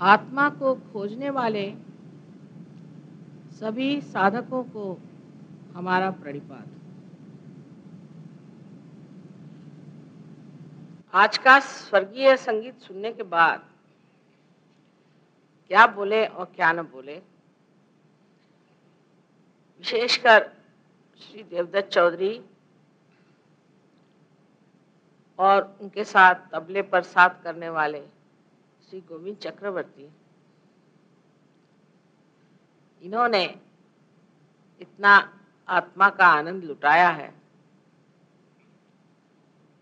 आत्मा को खोजने वाले सभी साधकों को हमारा प्रणिपात आज का स्वर्गीय संगीत सुनने के बाद क्या बोले और क्या न बोले, विशेषकर श्री देवदत्त चौधरी और उनके साथ तबले पर साथ करने वाले श्री गोविंद चक्रवर्ती। इन्होंने इतना आत्मा का आनंद लुटाया है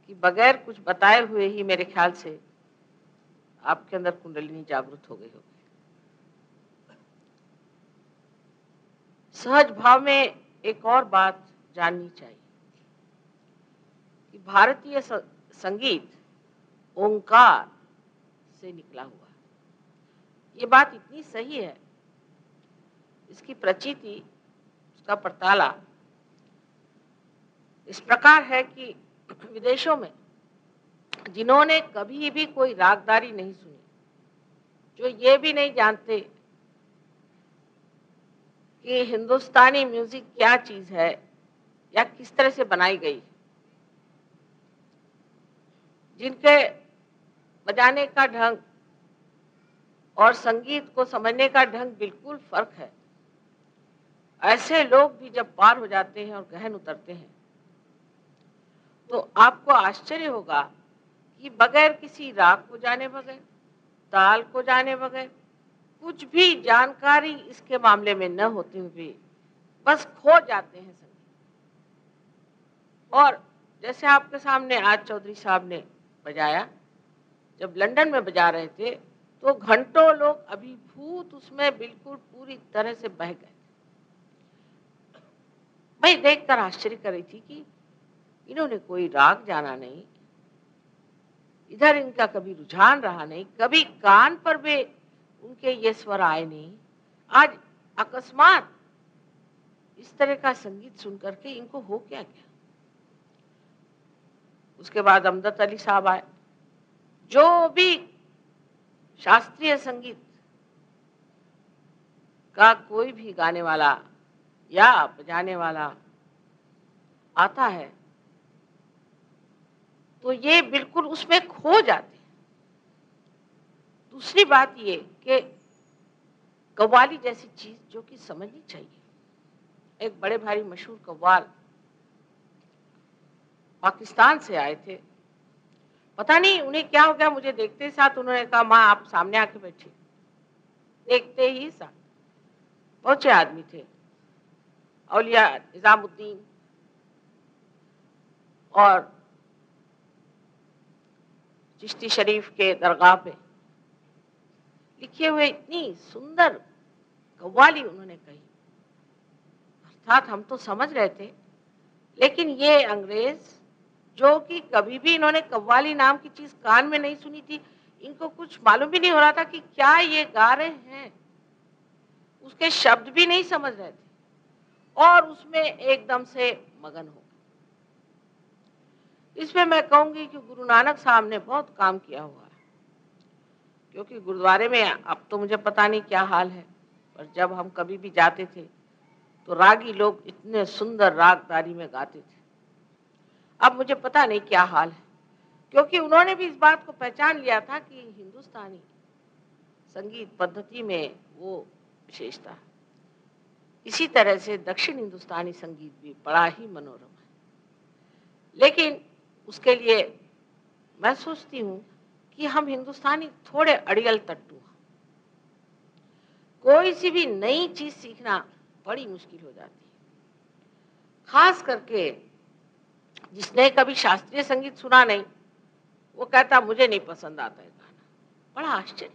कि बगैर कुछ बताए हुए ही मेरे ख्याल से आपके अंदर कुंडलिनी जागृत हो गई होगी। सहज भाव में एक और बात जाननी चाहिए कि भारतीय संगीत, ओंकार से निकला हुआ। ये बात इतनी सही है। इसकी प्रचिति उसका परताला इस प्रकार है कि विदेशों में जिन्होंने कभी भी कोई रागदारी नहीं सुनी, जो ये भी नहीं जानते कि हिंदुस्तानी म्यूज़िक क्या चीज़ है या किस तरह से बनाई गई जिनके बजाने का ढंग और संगीत को समझने का ढंग बिल्कुल फ़र्क है। ऐसे लोग भी जब पार हो जाते हैं और गहन उतरते हैं तो आपको आश्चर्य होगा कि बगैर किसी राग को जाने बगैर, ताल को जाने बगैर, कुछ भी जानकारी इसके मामले में न होते हुए बस खो जाते हैं संगीत। और जैसे आपके सामने आज चौधरी साहब ने बजाया जब लंदन में बजा रहे थे तो घंटों लोग अभिभूत उसमें बिल्कुल पूरी तरह से बह गए। मैं देखकर आश्चर्य कर रही थी कि इन्होंने कोई राग जाना नहीं, इधर इनका कभी रुझान रहा नहीं, कभी कान पर भी उनके ये स्वर आए नहीं। आज अकस्मात इस तरह का संगीत सुन करके इनको हो क्या क्या उसके बाद अमदत अली साहब आए। जो भी शास्त्रीय संगीत का कोई भी गाने वाला या बजाने वाला आता है तो ये बिल्कुल उसमें खो जाते हैं। दूसरी बात ये कि कव्वाली जैसी चीज़ जो कि समझनी चाहिए। एक बड़े भारी मशहूर कव्वाल पाकिस्तान से आए थे। पता नहीं, उन्हें क्या हो गया, मुझे देखते ही साथ उन्होंने कहा, माँ, आप सामने आके बैठे देखते ही साथ। पहुँचे आदमी थे। औलिया निजामुद्दीन और चिश्ती शरीफ के दरगाह पे लिखे हुए इतनी सुंदर कव्वाली उन्होंने कही। अर्थात हम तो समझ रहे थे, लेकिन ये अंग्रेज़ जो कि कभी भी इन्होंने कव्वाली नाम की चीज़ कान में नहीं सुनी थी। इनको कुछ मालूम भी नहीं हो रहा था कि क्या ये गा रहे हैं। उसके शब्द भी नहीं समझ रहे थे। और उसमें एकदम से मगन हो इसमें मैं कहूँगी कि गुरु नानक साहब ने बहुत काम किया हुआ है। क्योंकि गुरुद्वारे में अब तो मुझे पता नहीं क्या हाल है, पर जब हम कभी भी जाते थे तो रागी लोग इतने सुंदर रागदारी में गाते थे। अब मुझे पता नहीं क्या हाल है। क्योंकि उन्होंने भी इस बात को पहचान लिया था कि हिंदुस्तानी संगीत पद्धति में वो विशेषता है इसी तरह से दक्षिण हिंदुस्तानी संगीत भी बड़ा ही मनोरम है। लेकिन उसके लिए मैं सोचती हूँ कि हम हिंदुस्तानी थोड़े अड़ियल तट्टू कोई सी भी नई चीज़ सीखना बड़ी मुश्किल हो जाती है। खास करके जिसने कभी शास्त्रीय संगीत सुना नहीं, वो कहता, मुझे नहीं पसंद आता है गाना। बड़ा आश्चर्य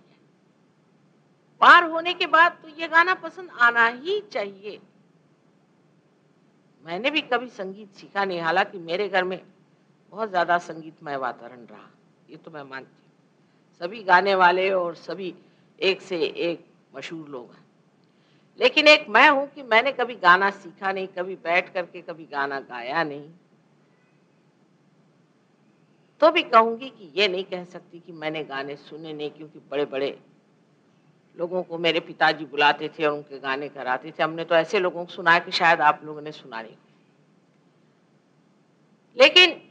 पार होने के बाद तो ये गाना पसंद आना ही चाहिए। मैंने भी कभी संगीत सीखा नहीं, हालाँकि मेरे घर में बहुत ज़्यादा संगीतमय वातावरण रहा, ये तो मैं मानती हूँ। सभी गाने वाले और सभी एक से एक मशहूर लोग हैं। लेकिन एक मैं हूँ कि मैंने कभी गाना सीखा नहीं, कभी बैठ करके कभी गाना गाया नहीं। तो भी कहूँगी कि ये नहीं कह सकती कि मैंने गाने सुने नहीं, क्योंकि बड़े बड़े लोगों को मेरे पिताजी बुलाते थे और उनके गाने कराते थे। हमने तो ऐसे लोगों को सुना कि शायद आप लोगों ने सुना नहीं। लेकिन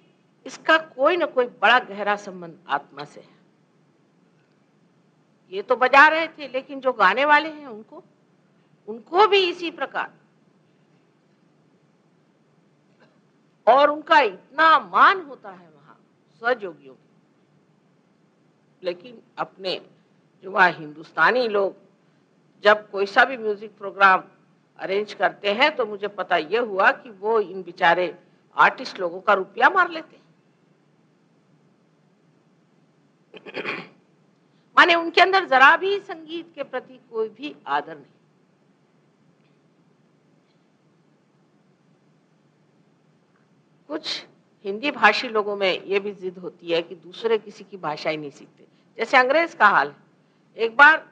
इसका कोई ना कोई बड़ा गहरा संबंध आत्मा से है। ये तो बजा रहे थे, लेकिन जो गाने वाले हैं उनको उनको भी इसी प्रकार। और उनका इतना मान होता है वहाँ स्वयोगियों लेकिन अपने वहाँ हिंदुस्तानी लोग जब कोई सा भी म्यूज़िक प्रोग्राम अरेंज करते हैं तो मुझे पता यह हुआ कि वो इन बेचारे आर्टिस्ट लोगों का रुपया मार लेते हैं। माने उनके अंदर जरा भी संगीत के प्रति कोई भी आदर नहीं। कुछ हिंदी भाषी लोगों में ये भी जिद होती है कि दूसरे किसी की भाषा ही नहीं सीखते। जैसे अंग्रेज़ का हाल एक बार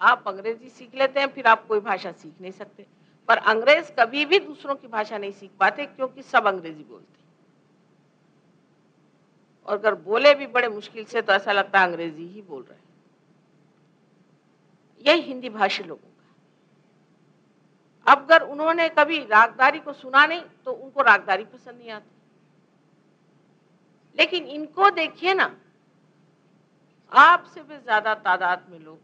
आप अंग्रेज़ी सीख लेते हैं, फिर आप कोई भाषा सीख नहीं सकते। पर अंग्रेज़ कभी भी दूसरों की भाषा नहीं सीख पाते, क्योंकि सब अंग्रेज़ी बोलते और अगर बोले भी बड़े मुश्किल से तो ऐसा लगता है अंग्रेज़ी ही बोल रहे यही हिंदी भाषी लोगों का अब अगर उन्होंने कभी रागदारी को सुना नहीं तो उनको रागदारी पसंद नहीं आती। लेकिन इनको देखिए ना, आपसे भी ज़्यादा तादाद में लोग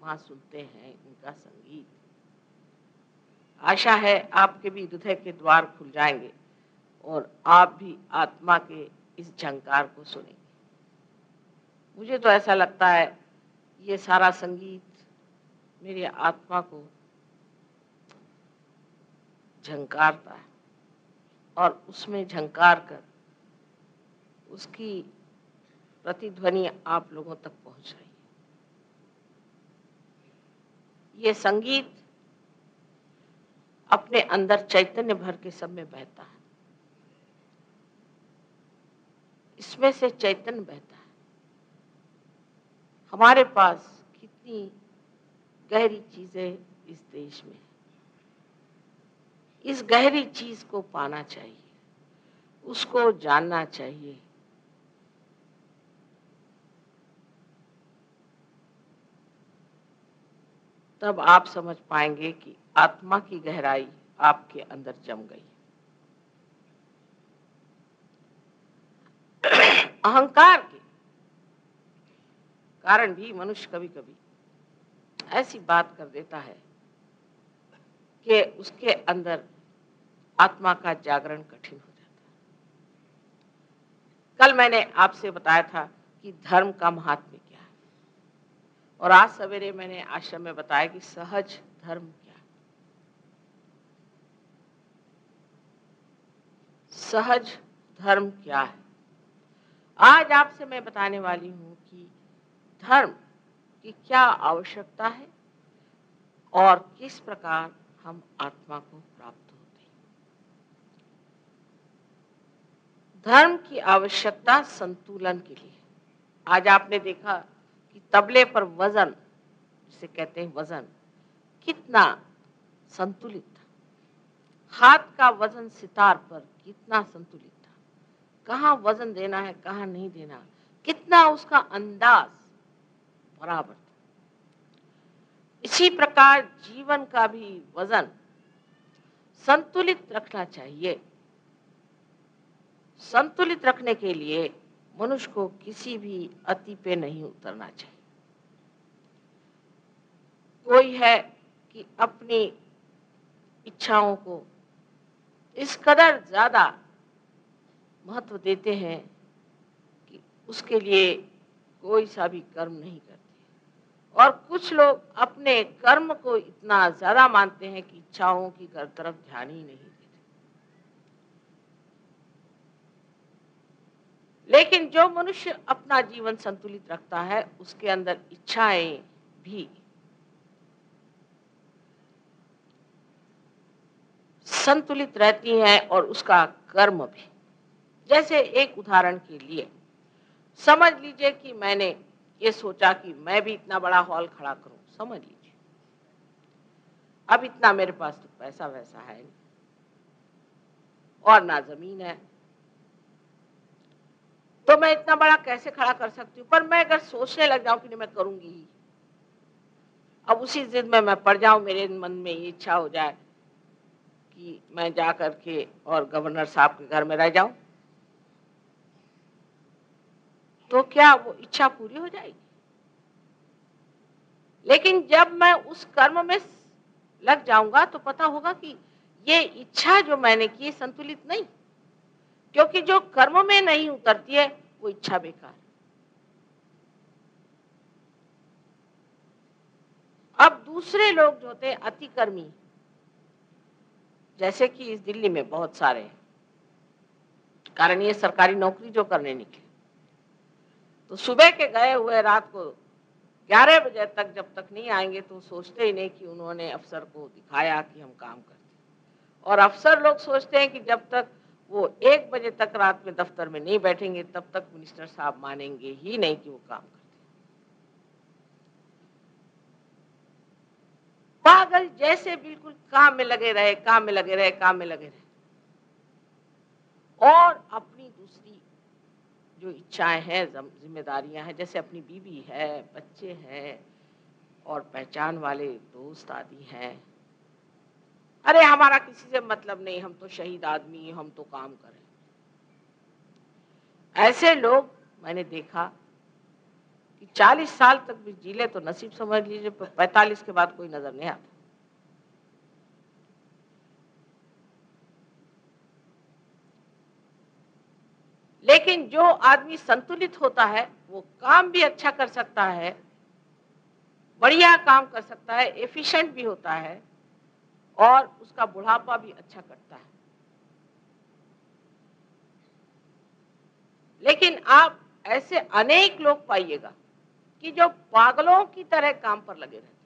वहाँ सुनते हैं इनका संगीत। आशा है आपके भी हृदय के द्वार खुल जाएँगे और आप भी आत्मा के इस झंकार को सुनेंगे। मुझे तो ऐसा लगता है, ये सारा संगीत मेरी आत्मा को झंकारता है और उसमें झंकार कर उसकी प्रतिध्वनि आप लोगों तक पहुँच रही है ये संगीत अपने अंदर चैतन्य भर के सब में बहता है। इसमें से चैतन्य बहता है। हमारे पास कितनी गहरी चीज़ें इस देश में इस गहरी चीज़ को पाना चाहिए, उसको जानना चाहिए तब आप समझ पाएँगे कि आत्मा की गहराई आपके अंदर जम गई। अहंकार के कारण भी मनुष्य कभी कभी ऐसी बात कर देता है कि उसके अंदर आत्मा का जागरण कठिन हो जाता है। कल मैंने आपसे बताया था कि धर्म का महात्म्य और आज सवेरे मैंने आश्रम में बताया कि सहज धर्म क्या सहज धर्म क्या है? आज आपसे मैं बताने वाली हूँ कि धर्म की क्या आवश्यकता है और किस प्रकार हम आत्मा को प्राप्त होते हैं। धर्म की आवश्यकता संतुलन के लिए। आज आपने देखा तबले पर वज़न, जिसे कहते हैं वज़न, कितना संतुलित था। हाथ का वज़न सितार पर कितना संतुलित था। कहा वज़न देना है, कहा नहीं देना, कितना उसका अंदाज बराबर था। इसी प्रकार जीवन का भी वज़न संतुलित रखना चाहिए। संतुलित रखने के लिए मनुष्य को किसी भी अति पे नहीं उतरना चाहिए। कोई है कि अपनी इच्छाओं को इस कदर ज़्यादा महत्व देते हैं कि उसके लिए कोई सा भी कर्म नहीं करते। और कुछ लोग अपने कर्म को इतना ज़्यादा मानते हैं कि इच्छाओं की तरफ़ ध्यान ही नहीं देते। लेकिन जो मनुष्य अपना जीवन संतुलित रखता है, उसके अंदर इच्छाएँ भी संतुलित रहती हैं और उसका कर्म भी। जैसे एक उदाहरण के लिए, समझ लीजिए कि मैंने ये सोचा कि मैं भी इतना बड़ा हॉल खड़ा करूँ, समझ लीजिए। अब इतना मेरे पास तो पैसा वैसा है नहीं। और ना ज़मीन है। तो मैं इतना बड़ा कैसे खड़ा कर सकती हूँ? पर मैं अगर सोचने लग जाऊँ कि नहीं, मैं करूँगी अब उसी जिद में मैं पड़ जाऊँ, मेरे मन में ये इच्छा हो जाए कि मैं जा कर के और गवर्नर साहब के घर में रह जाऊँ। तो क्या वो इच्छा पूरी हो जाएगी? लेकिन जब मैं उस कर्म में लग जाऊँगा तो पता होगा कि ये इच्छा जो मैंने की संतुलित नहीं। क्योंकि जो कर्म में नहीं उतरती है, वो इच्छा बेकार अब दूसरे लोग जो होते अतिकर्मी जैसे कि इस दिल्ली में बहुत सारे कारण ये सरकारी नौकरी जो करने निकले। तो सुबह के गए हुए रात को ग्यारह बजे तक जब तक नहीं आएँगे तो सोचते ही नहीं कि उन्होंने अफसर को दिखाया कि हम काम करते और अफसर लोग सोचते हैं कि जब तक वो एक बजे तक रात में दफ्तर में नहीं बैठेंगे, तब तक मिनिस्टर साहब मानेंगे ही नहीं कि वो काम करते पागल जैसे बिल्कुल काम में लगे रहे, काम में लगे रहे, काम में लगे रहे। और अपनी दूसरी जो इच्छाएँ हैं जिम्मेदारियाँ हैं, जैसे अपनी बीवी है, बच्चे हैं, और पहचान वाले दोस्त आदि हैं। अरे, हमारा किसी से मतलब नहीं, हम तो शहीद आदमी हम तो काम करें। ऐसे लोग मैंने देखा कि 40 साल तक भी जीले तो नसीब समझ लीजिए 45 के बाद कोई नज़र नहीं आता। लेकिन जो आदमी संतुलित होता है, वो काम भी अच्छा कर सकता है, बढ़िया काम कर सकता है एफिशिएंट भी होता है, और उसका बुढ़ापा भी अच्छा कटता है। लेकिन आप ऐसे अनेक लोग पाइएगा। कि जो पागलों की तरह काम पर लगे रहते हैं।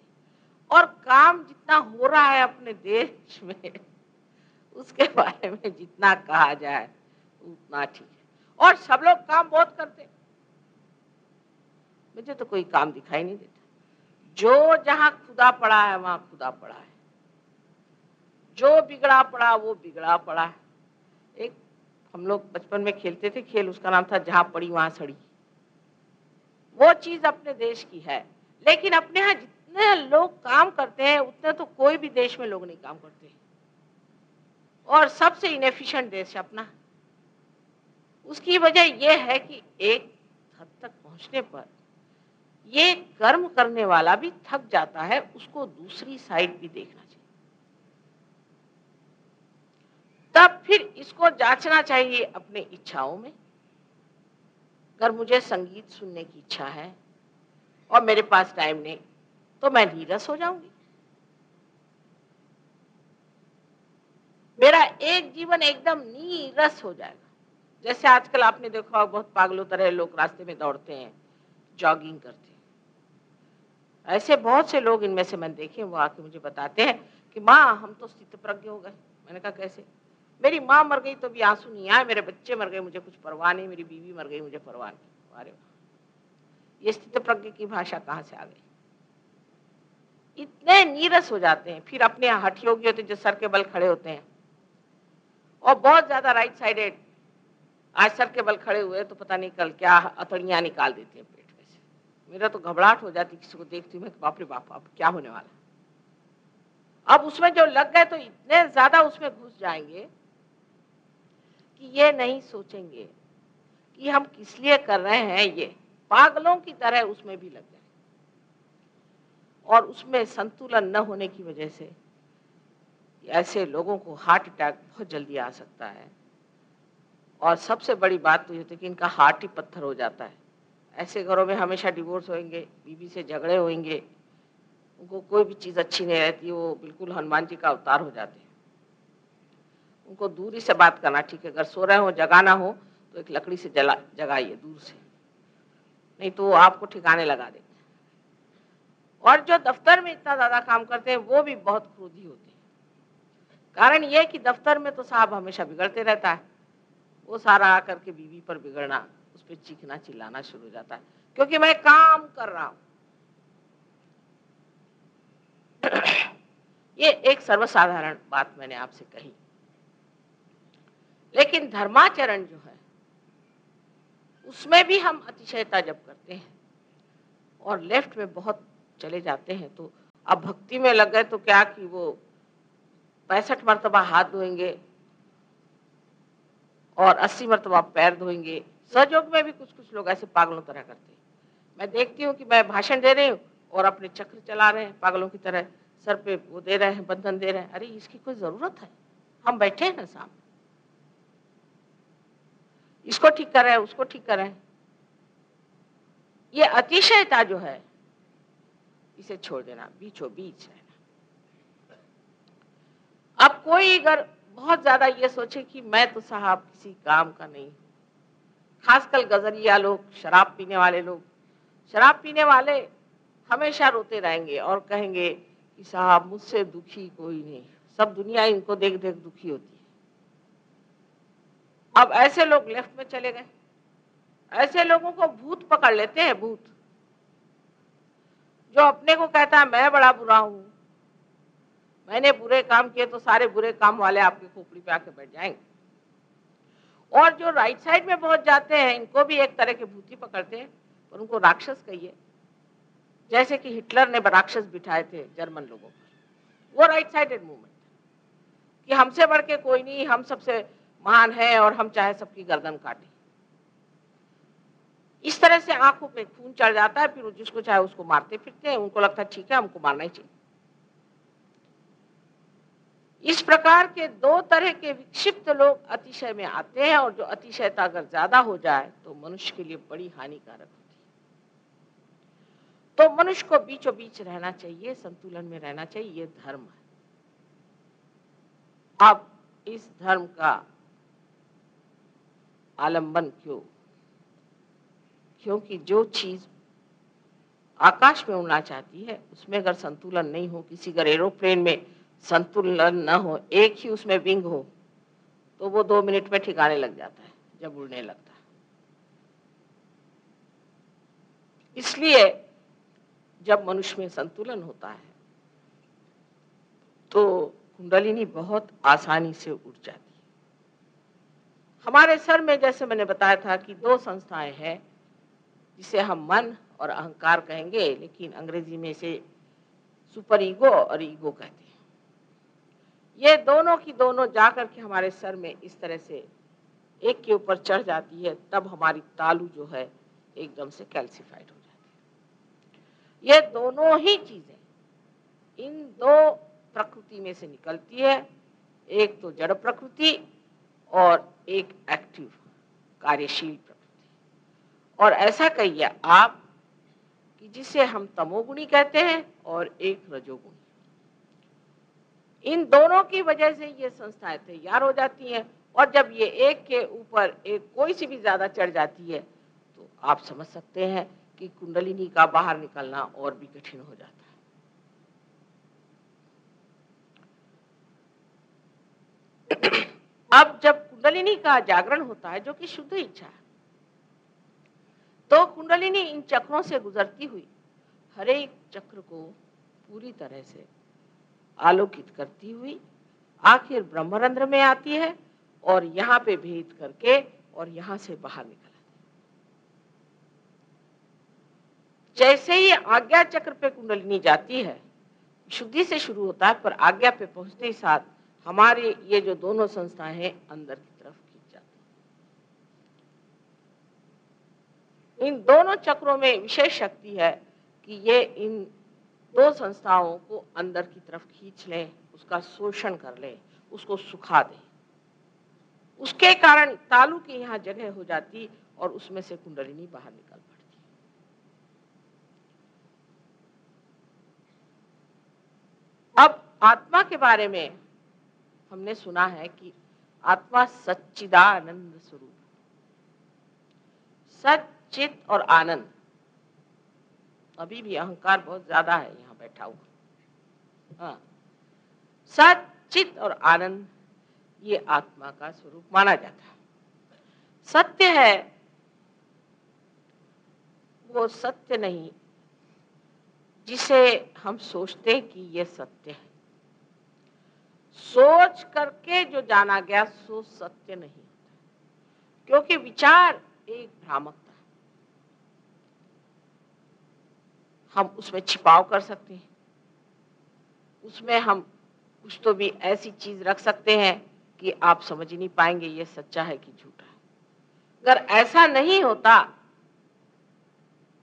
और काम जितना हो रहा है अपने देश में, उसके बारे में जितना कहा जाए, उतना ठीक है। और सब लोग काम बहुत करते मुझे तो कोई काम दिखाई नहीं देता। जो जहाँ खुदा पड़ा है, वहाँ खुदा पड़ा है। जो बिगड़ा पड़ा, वो बिगड़ा पड़ा है। एक हम लोग बचपन में खेलते थे खेल, उसका नाम था जहाँ पड़ी, वहाँ सड़ी। वो चीज़ अपने देश की है। लेकिन अपने यहाँ जितने लोग काम करते हैं, उतने तो कोई भी देश में लोग नहीं काम करते और सबसे इनएफिशिएंट देश है अपना। उसकी वजह यह है कि एक हद तक पहुँचने पर ये कर्म करने वाला भी थक जाता है, उसको दूसरी साइड भी देखना चाहिए। तब फिर इसको जांचना चाहिए अपने इच्छाओं में। अगर मुझे संगीत सुनने की इच्छा है और मेरे पास टाइम नहीं तो मैं नीरस हो जाऊँगी। मेरा एक जीवन एकदम नीरस हो जाएगा। जैसे आजकल आपने देखा बहुत पागलों तरह लोग रास्ते में दौड़ते हैं जॉगिंग करते हैं। ऐसे बहुत से लोग इनमें से मैंने देखे वो आके मुझे बताते हैं कि, माँ, हम तो स्थित प्रज्ञ हो गए। मैंने कहा, कैसे? मेरी माँ मर गई तो भी आँसू नहीं आए, मेरे बच्चे मर गए, मुझे कुछ परवाह नहीं, मेरी बीवी मर गई, मुझे परवाह नहीं। अरे ये स्थित प्रज्ञ की भाषा कहाँ से आ गई? इतने नीरस हो जाते हैं, फिर अपने हठ योगी होते जो सर के बल खड़े होते हैं। और बहुत ज़्यादा राइट साइडेड आज सर के बल खड़े हुए तो पता नहीं कल क्या अतड़ियाँ निकाल देते हैं पेट में से। मेरा तो घबराहट हो जाती किसी को देखती हूँ बाप रे बाप, अब क्या होने वाला अब उसमें जो लग गए तो इतने ज़्यादा उसमें घुस जाएँगे कि ये नहीं सोचेंगे कि हम किस लिए कर रहे हैं ये। पागलों की तरह उसमें भी लग जाए। और उसमें संतुलन न होने की वजह से ऐसे लोगों को हार्ट अटैक बहुत जल्दी आ सकता है। और सबसे बड़ी बात तो ये होती है कि इनका हार्ट ही पत्थर हो जाता है। ऐसे घरों में हमेशा डिवोर्स होंगे बीवी से झगड़े होंगे उनको कोई भी चीज़ अच्छी नहीं रहती, वो बिल्कुल हनुमान जी का अवतार हो जाते हैं। उनको दूरी से बात करना ठीक है। अगर सो रहे हो, जगाना हो तो एक लकड़ी से जला, जगाइए दूर से। नहीं तो वो आपको ठिकाने लगा देंगे और जो दफ्तर में इतना ज़्यादा काम करते हैं, वो भी बहुत क्रोधी होते हैं। कारण ये कि दफ्तर में तो साहब हमेशा बिगड़ते रहता है। वो सारा आकर के बीवी पर बिगड़ना, उस पर चीखना, चिल्लाना शुरू हो जाता है। क्योंकि मैं काम कर रहा हूँ। ये एक सर्वसाधारण बात मैंने आपसे कही। लेकिन धर्माचरण जो है, उसमें भी हम अतिशयता जब करते हैं। और लेफ़्ट में बहुत चले जाते हैं तो अब भक्ति में लग गए तो क्या कि वो पैंसठ मरतबा हाथ धोएँगे और अस्सी मरतबा पैर धोएँगे। सहयोग में भी कुछ कुछ लोग ऐसे पागलों तरह करते हैं। मैं देखती हूँ कि मैं भाषण दे रही हूँ और अपने चक्र चला रहे हैं पागलों की तरह। सर पे वो दे रहे हैं, बंधन दे रहे हैं। अरे, इसकी कोई ज़रूरत है? हम बैठे हैं ना सामने। इसको ठीक कर रहे हैं, उसको ठीक कर रहे हैं। ये अतिशयता जो है, इसे छोड़ देना, बीचों बीच रहना अब कोई अगर बहुत ज़्यादा ये सोचे कि मैं तो साहब किसी काम का नहीं खासकर गजरिया लोग, शराब पीने वाले लोग। शराब पीने वाले हमेशा रोते रहेंगे और कहेंगे कि साहब मुझसे दुखी कोई नहीं, सब दुनिया इनको देख देख दुखी होती अब ऐसे लोग लेफ़्ट में चले गए। ऐसे लोगों को भूत पकड़ लेते हैं, भूत। जो अपने को कहता है, मैं बड़ा बुरा हूँ। मैंने बुरे काम किए तो सारे बुरे काम वाले आपकी खोपड़ी पे आके बैठ जाएँगे। और जो राइट साइड में पहुँच जाते हैं, इनको भी एक तरह के भूति पकड़ते हैं और उनको राक्षस कहिए। जैसे कि हिटलर ने राक्षस बिठाए थे जर्मन लोगों पर। वो राइट साइडेड मूवमेंट कि हमसे बढ़ के कोई नहीं, हम सबसे महान है और हम चाहे सबकी गर्दन काटें। इस तरह से आँखों पे खून चढ़ जाता है, फिर जिसको चाहे उसको मारते फिरते हैं, उनको लगता है ठीक है, हमको मारना ही चाहिए। इस प्रकार के दो तरह के विक्षिप्त लोग अतिशय में आते हैं और जो अतिशयता अगर ज़्यादा हो जाए तो मनुष्य के लिए बड़ी हानिकारक होती है। तो मनुष्य को बीचों बीच रहना चाहिए, संतुलन में रहना चाहिए, ये धर्म है। अब इस धर्म का आलंबन क्यों? क्योंकि जो चीज़ आकाश में उड़ना चाहती है, उसमें अगर संतुलन नहीं हो, किसी अगर एरोप्लेन में संतुलन न हो, एक ही उसमें विंग हो तो वो दो मिनट में ठिकाने लग जाता है, जब उड़ने लगता है। इसलिए जब मनुष्य में संतुलन होता है तो कुंडलिनी बहुत आसानी से उठ जाती है। हमारे सर में जैसे मैंने बताया था कि दो संस्थाएँ हैं, जिसे हम मन और अहंकार कहेंगे, लेकिन अंग्रेज़ी में इसे सुपर ईगो और ईगो कहते हैं। ये दोनों की दोनों जाकर के हमारे सर में इस तरह से एक के ऊपर चढ़ जाती है, तब हमारी तालू जो है एकदम से कैल्सिफाइड हो जाती है। ये दोनों ही चीज़ें इन दो प्रकृति में से निकलती है, एक तो जड़ प्रकृति और एक एक्टिव कार्यशील प्रकृति और ऐसा कहिए आप कि जिसे हम तमोगुणी कहते हैं और एक रजोगुणी। इन दोनों की वजह से ये संस्थाएँ तैयार हो जाती हैं और जब ये एक के ऊपर एक कोई सी भी ज़्यादा चढ़ जाती है तो आप समझ सकते हैं कि कुंडलिनी का बाहर निकलना और भी कठिन हो जाता है। अब जब कुंडलिनी का जागरण होता है, जो कि शुद्ध इच्छा है। तो कुंडलिनी इन चक्रों से गुजरती हुई हर एक चक्र को पूरी तरह से आलोकित करती हुई, आखिर ब्रह्मरंध्र में आती है और यहाँ पे भेद करके और यहाँ से बाहर निकल आती जैसे ही आज्ञा चक्र पे कुंडलिनी जाती है, शुद्धि से शुरू होता है, पर आज्ञा पे पहुँचते ही साथ हमारे ये जो दोनों संस्थाएँ हैं, अंदर की तरफ़ खींच जाती इन दोनों चक्रों में विशेष शक्ति है कि ये इन दो संस्थाओं को अंदर की तरफ़ खींच लें, उसका शोषण कर लें, उसको सुखा दें। उसके कारण तालु की यहाँ जगह हो जाती और उसमें से कुंडलिनी बाहर निकल पड़ती। अब आत्मा के बारे में हमने सुना है कि आत्मा सच्चिदानंद स्वरूप सचित और आनंद। अभी भी अहंकार बहुत ज़्यादा है यहाँ बैठा हुआ। हाँ। सचित और आनंद, ये आत्मा का स्वरूप माना जाता है। सत्य है, वो सत्य नहीं, जिसे हम सोचते कि ये सत्य है। सोच करके जो जाना गया, सो सत्य नहीं होता। क्योंकि विचार एक भ्रामक हम उसमें छिपाव कर सकते हैं। उसमें हम कुछ तो भी ऐसी चीज़ रख सकते हैं कि आप समझ नहीं पाएँगे ये सच्चा है कि झूठा है। अगर ऐसा नहीं होता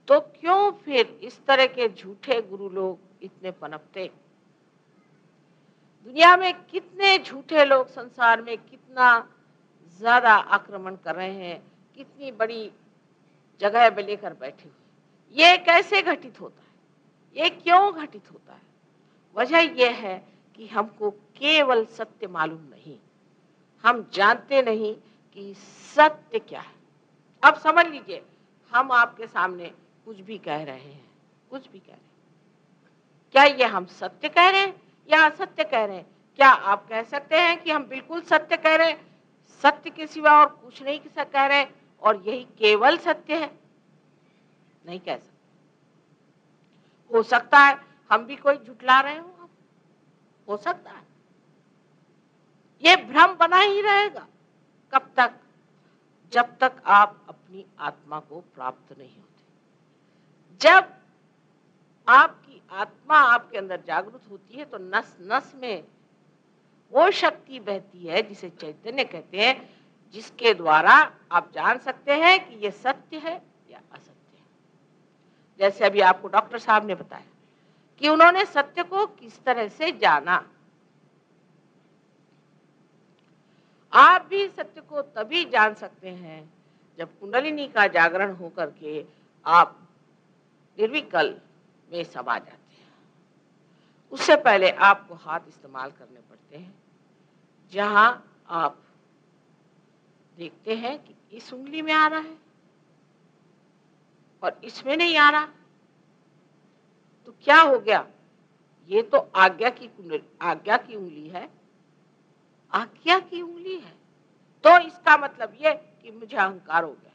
तो क्यों फिर इस तरह के झूठे गुरु लोग इतने पनपते? दुनिया में कितने झूठे लोग संसार में कितना ज़्यादा आक्रमण कर रहे हैं, कितनी बड़ी जगह लेकर बैठे हुए ये कैसे घटित होता? ये क्यों घटित होता है? वजह यह है कि हमको केवल सत्य मालूम नहीं। हम जानते नहीं कि सत्य क्या है। अब समझ लीजिए, हम आपके सामने कुछ भी कह रहे हैं, कुछ भी कह रहे हैं। क्या ये हम सत्य कह रहे हैं या असत्य कह रहे हैं? क्या आप कह सकते हैं कि हम बिल्कुल सत्य कह रहे हैं? सत्य के सिवा और कुछ नहीं कह रहे और यही केवल सत्य है? नहीं कह सकते। हो सकता है, हम भी कोई झुटला रहे हो हो सकता है। ये भ्रम बना ही रहेगा। कब तक? जब तक आप अपनी आत्मा को प्राप्त नहीं होते। जब आपकी आत्मा आपके अंदर जागृत होती है तो नस नस में वो शक्ति बहती है, जिसे चैतन्य कहते हैं, जिसके द्वारा आप जान सकते हैं कि ये सत्य है या असत्य। जैसे अभी आपको डॉक्टर साहब ने बताया, कि उन्होंने सत्य को किस तरह से जाना। आप भी सत्य को तभी जान सकते हैं जब कुंडलिनी का जागरण होकर के आप निर्विकल में समा जाते हैं। उससे पहले आपको हाथ इस्तेमाल करने पड़ते हैं, जहाँ आप देखते हैं कि इस उंगली में आ रहा है। और इसमें नहीं आ रहा। तो क्या हो गया? ये तो आज्ञा की आज्ञा की उंगली है। आज्ञा की उंगली है। तो इसका मतलब ये कि मुझे अहंकार हो गया।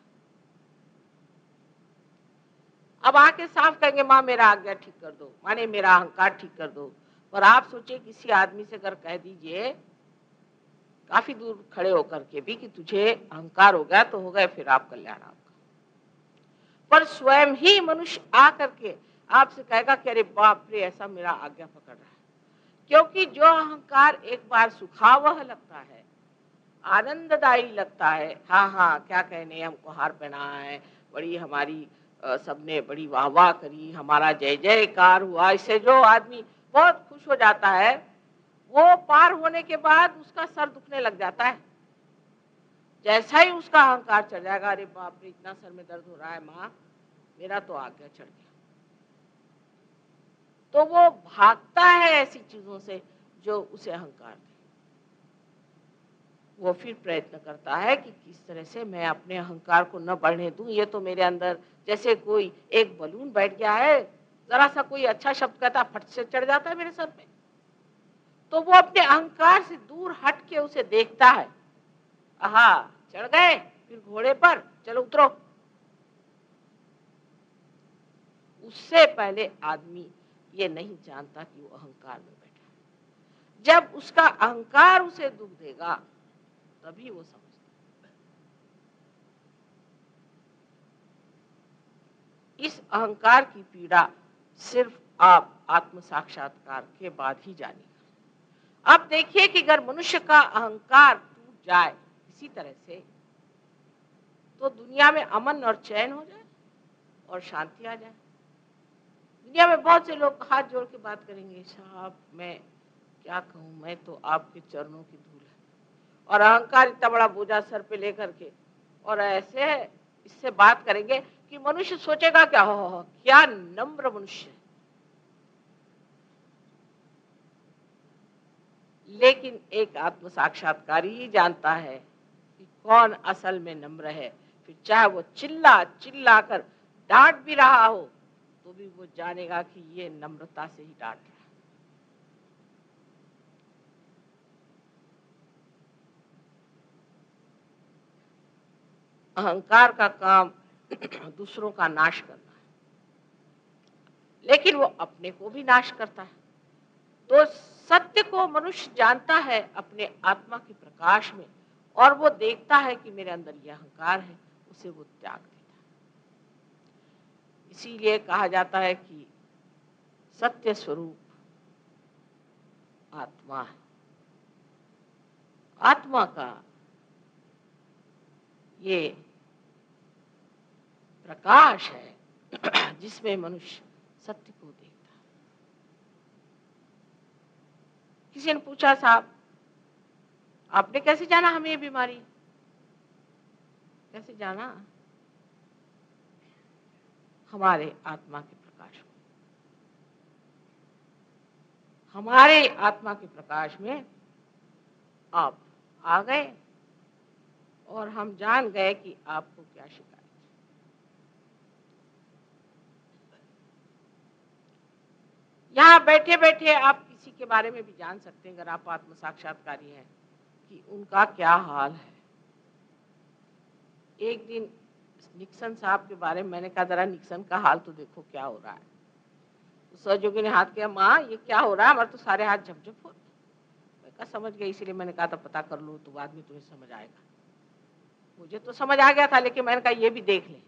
अब आके साफ़ कहेंगे, माँ, मेरा आज्ञा ठीक कर दो। माने मेरा अहंकार ठीक कर दो। पर आप सोचे किसी आदमी से अगर कह दीजिए, काफ़ी दूर खड़े होकर के भी कि तुझे अहंकार हो गया तो हो गए फिर आप कल्याण आपका पर स्वयं ही मनुष्य आ करके आपसे कहेगा कि अरे बाप रे, ऐसा मेरा आज्ञा पकड़ रहा है। क्योंकि जो अहंकार एक बार सुखावह लगता है, आनंददायी लगता है हाँ हाँ क्या कहने, हमको हार पहना है बड़ी हमारी सबने बड़ी वाह वाह करी, हमारा जय जयकार हुआ, इससे जो आदमी बहुत खुश हो जाता है, वो पार होने के बाद उसका सर दुखने लग जाता है। जैसा ही उसका अहंकार चढ़ जाएगा, अरे बाप रे, इतना सर में दर्द हो रहा है माँ, मेरा तो आ गया चढ़ गया। तो वो भागता है ऐसी चीज़ों से जो उसे अहंकार दे। वो फिर प्रयत्न करता है कि किस तरह से मैं अपने अहंकार को न बढ़ने दूँ। ये तो मेरे अंदर जैसे कोई एक बलून बैठ गया है जरा सा कोई अच्छा शब्द कहता फट से चढ़ जाता है मेरे सर पे। तो वो अपने अहंकार से दूर हट के उसे देखता है। आहा, चढ़ गए, फिर घोड़े पर चलो उतरो। उससे पहले आदमी ये नहीं जानता कि वो अहंकार में बैठा है। जब उसका अहंकार उसे दुख देगा, तभी वो समझता इस अहंकार की पीड़ा सिर्फ़ आप आत्म साक्षात्कार के बाद ही जानेगा अब देखिए कि अगर मनुष्य का अहंकार टूट जाए इसी तरह से तो दुनिया में अमन और चैन हो जाए और शांति आ जाए। दुनिया में बहुत से लोग हाथ जोड़ के बात करेंगे साहब मैं क्या कहूँ? मैं तो आपके चरणों की धूल है। और अहंकार इतना बड़ा बोझा सर पे लेकर के और ऐसे इससे बात करेंगे कि मनुष्य सोचेगा क्या? हो, क्या नम्र मनुष्य लेकिन एक आत्म साक्षात्कार ही जानता है कौन असल में नम्र है? फिर चाहे वो चिल्ला चिल्ला कर डांट भी रहा हो तो भी वो जानेगा कि ये नम्रता से ही डांट रहा अहंकार का काम दूसरों का नाश करना है। लेकिन वो अपने को भी नाश करता है। तो सत्य को मनुष्य जानता है अपने आत्मा के प्रकाश में। और वो देखता है कि मेरे अंदर यह अहंकार है, उसे वो त्याग दे इसीलिए कहा जाता है कि सत्य स्वरूप आत्मा है। आत्मा का ये प्रकाश है, जिसमें मनुष्य सत्य को देखता है। किसी ने पूछा, साहब आपने कैसे जाना हमें ये बीमारी? कैसे जाना? हमारे आत्मा के प्रकाश में हमारे आत्मा के प्रकाश में आप आ गए और हम जान गए कि आपको क्या शिकायत यहाँ बैठे बैठे आप किसी के बारे में भी जान सकते हैं, अगर आप आत्म साक्षात्कारी हैं। कि उनका क्या हाल है। एक दिन निक्सन साहब के बारे में मैंने कहा, जरा निक्सन का हाल तो देखो क्या हो रहा है। तो सहयोगी ने हाथ किया, माँ, ये क्या हो रहा है? हमारे तो सारे हाथ झपझप हो मैं कहा, समझ गया इसीलिए मैंने कहा था, पता कर लो तो बाद में तुम्हें समझ आएगा। मुझे तो समझ आ गया था, लेकिन मैंने कहा, ये भी देख ले।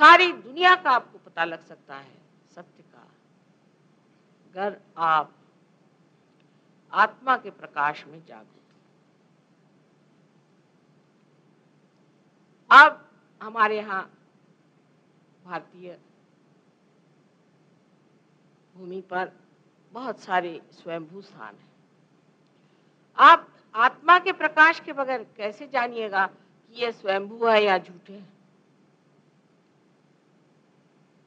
सारी दुनिया का आपको पता लग सकता है, सत्य का। अगर आप आत्मा के प्रकाश में जागरूक अब हमारे यहाँ भारतीय भूमि पर बहुत सारे स्वयंभू स्थान है। आप आत्मा के प्रकाश के बगैर कैसे जानिएगा कि यह स्वयंभू है या झूठे है?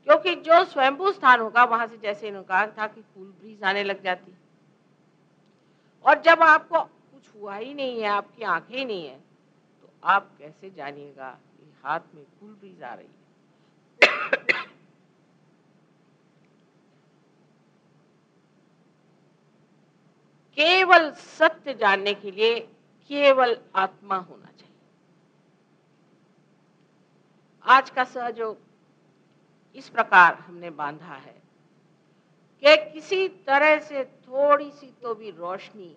क्योंकि जो स्वयंभू स्थान होगा, वहाँ से जैसे इन्होंने था कि कूल ब्रीज आने लग जाती। और जब आपको कुछ हुआ ही नहीं है, आपकी आँखें ही नहीं है तो आप कैसे जानिएगा कि हाथ में कूल ब्रीज आ रही है? केवल सत्य जानने के लिए केवल आत्मा होना चाहिए। आज का सहयोग इस प्रकार हमने बांधा है कि किसी तरह से थोड़ी सी तो भी रोशनी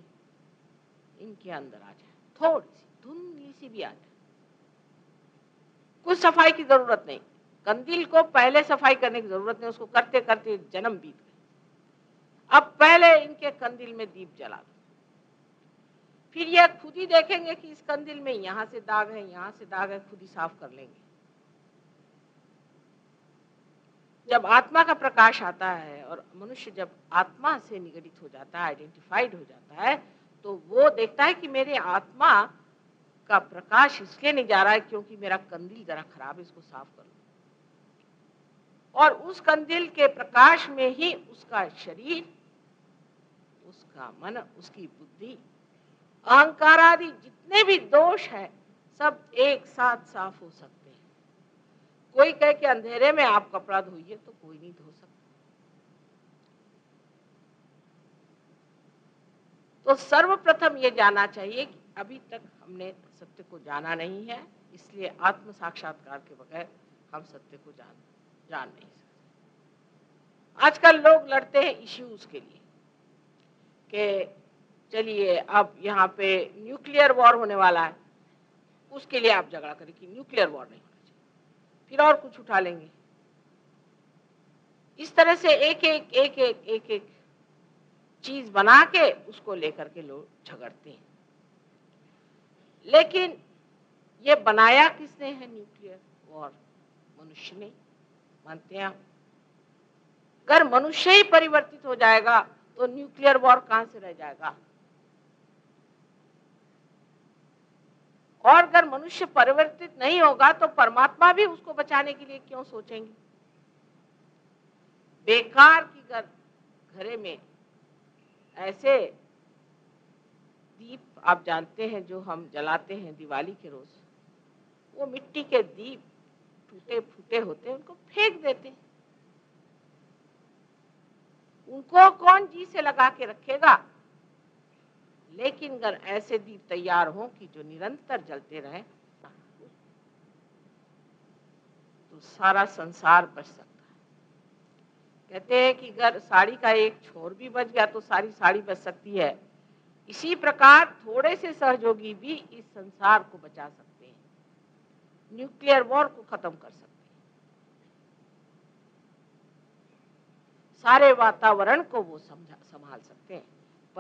इनके अंदर आ जाए। थोड़ी सी धुंधली सी भी आ जाए। कुछ सफ़ाई की ज़रूरत नहीं। कंदील को पहले सफ़ाई करने की ज़रूरत नहीं, उसको करते करते जन्म बीत गए। अब पहले इनके कंदिल में दीप जला दो। फिर यह खुद ही देखेंगे कि इस कंदिल में यहाँ से दाग है, यहाँ से दाग है, खुद ही साफ़ कर लेंगे। जब आत्मा का प्रकाश आता है और मनुष्य जब आत्मा से निगडित हो जाता है आइडेंटिफाइड हो जाता है तो वो देखता है कि मेरे आत्मा का प्रकाश इसलिए नहीं जा रहा है क्योंकि मेरा कंदिल जरा खराब है, इसको साफ़ कर लो। और उस कंदिल के प्रकाश में ही उसका शरीर, उसका मन, उसकी बुद्धि, अहंकार आदि जितने भी दोष है, सब एक साथ साफ़ हो सकते कोई कहे कि अंधेरे में आप कपड़ा धोइए तो कोई नहीं धो सकता। तो सर्वप्रथम ये जाना चाहिए कि अभी तक हमने सत्य को जाना नहीं है, इसलिए आत्म साक्षात्कार के बगैर हम सत्य को जान जान नहीं सकते। आजकल लोग लड़ते हैं इश्यूज़ के लिए कि चलिए अब यहाँ पे न्यूक्लियर वॉर होने वाला है, उसके लिए आप झगड़ा करें कि न्यूक्लियर वॉर नहीं। फिर और कुछ उठा लेंगे। इस तरह से एक एक एक एक एक एक चीज़ बना के उसको लेकर के लोग झगड़ते हैं। लेकिन ये बनाया किसने है न्यूक्लियर? वॉर मनुष्य ने मानते हैं अगर मनुष्य ही परिवर्तित हो जाएगा तो न्यूक्लियर वॉर कहाँ से रह जाएगा? और अगर मनुष्य परिवर्तित नहीं होगा तो परमात्मा भी उसको बचाने के लिए क्यों सोचेंगे? बेकार की घर, घरे में ऐसे दीप आप जानते हैं जो हम जलाते हैं दिवाली के रोज। वो मिट्टी के दीप टूटे फूटे होते हैं, उनको फेंक देते हैं। उनको कौन जी से लगा के रखेगा? लेकिन अगर ऐसे दीप तैयार हो कि जो निरंतर जलते रहे तो सारा संसार बच सकता है। कहते हैं कि अगर साड़ी का एक छोर भी बच गया तो सारी साड़ी बच सकती है। इसी प्रकार थोड़े से सहयोगी भी इस संसार को बचा सकते हैं। न्यूक्लियर वॉर को खत्म कर सकते हैं। सारे वातावरण को वो समझा, संभाल सकते हैं।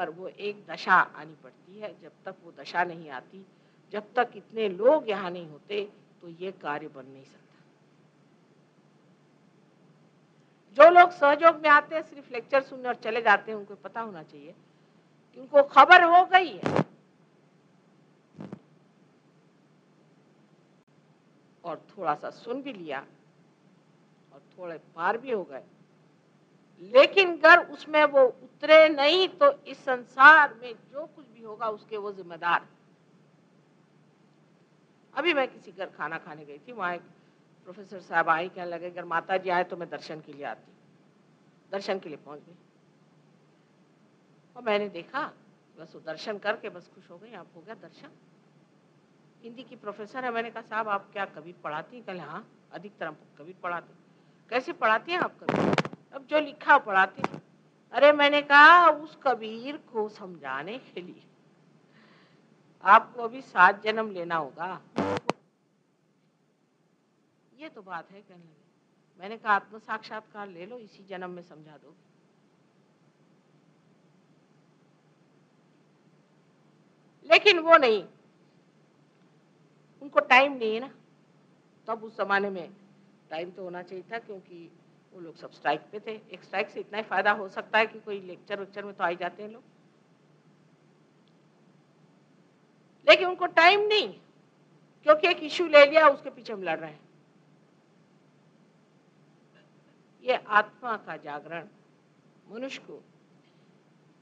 पर वो एक दशा आनी पड़ती है। जब तक वो दशा नहीं आती, जब तक इतने लोग यहाँ नहीं होते तो ये कार्य बन नहीं सकता। जो लोग सहयोग में आते हैं, सिर्फ़ लेक्चर सुनने और चले जाते हैं, उनको पता होना चाहिए कि उनको खबर हो गई है। और थोड़ा सा सुन भी लिया, और थोड़े पार भी हो गए लेकिन अगर उसमें वो उतरे नहीं तो इस संसार में जो कुछ भी होगा, उसके वो जिम्मेदार अभी मैं किसी घर खाना खाने गई थी, वहाँ एक प्रोफेसर साहब आई कहने लगे, अगर माता जी आए तो मैं दर्शन के लिए आती दर्शन के लिए पहुँच गई। और मैंने देखा, बस वो दर्शन करके बस खुश हो गई, आप हो गया दर्शन? हिंदी की प्रोफेसर है, मैंने कहा, साहब, आप क्या कबीर पढ़ाती हैं? कल हाँ अधिकतर हम कबीर पढ़ाते कैसे पढ़ाती हैं आप कबीर अब जो लिखा पढ़ाती अरे मैंने कहा उस कबीर को समझाने के लिए। आपको अभी सात जन्म लेना होगा। ये तो बात है कहने लगे मैंने कहा आत्म साक्षात्कार ले लो, इसी जन्म में समझा दो लेकिन वो नहीं। उनको टाइम नहीं है ना। तब उस जमाने में टाइम तो होना चाहिए था क्योंकि वो लोग सब स्ट्राइक पे थे। एक स्ट्राइक से इतना ही फ़ायदा हो सकता है कि कोई लेक्चर वेक्चर में तो आ जाते हैं लोग। लेकिन उनको टाइम नहीं, क्योंकि एक इश्यू ले लिया, उसके पीछे हम लड़ रहे हैं। ये आत्मा का जागरण मनुष्य को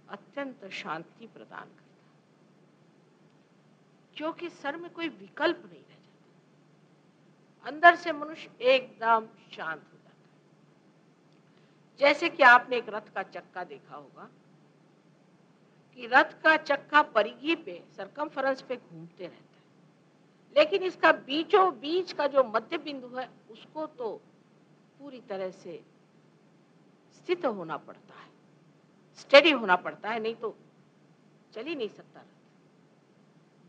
अत्यंत शांति प्रदान करता क्योंकि सर में कोई विकल्प नहीं रह जाता। अंदर से मनुष्य एकदम शांत हो जैसे कि आपने एक रथ का चक्का देखा होगा, कि रथ का चक्का परिघी पे सरकमफरेंस पे घूमते रहता है। लेकिन इसका बीचों बीच का जो मध्य बिंदु है, उसको तो पूरी तरह से स्थित होना पड़ता है। स्टडी होना पड़ता है, नहीं तो चल ही नहीं सकता रथ।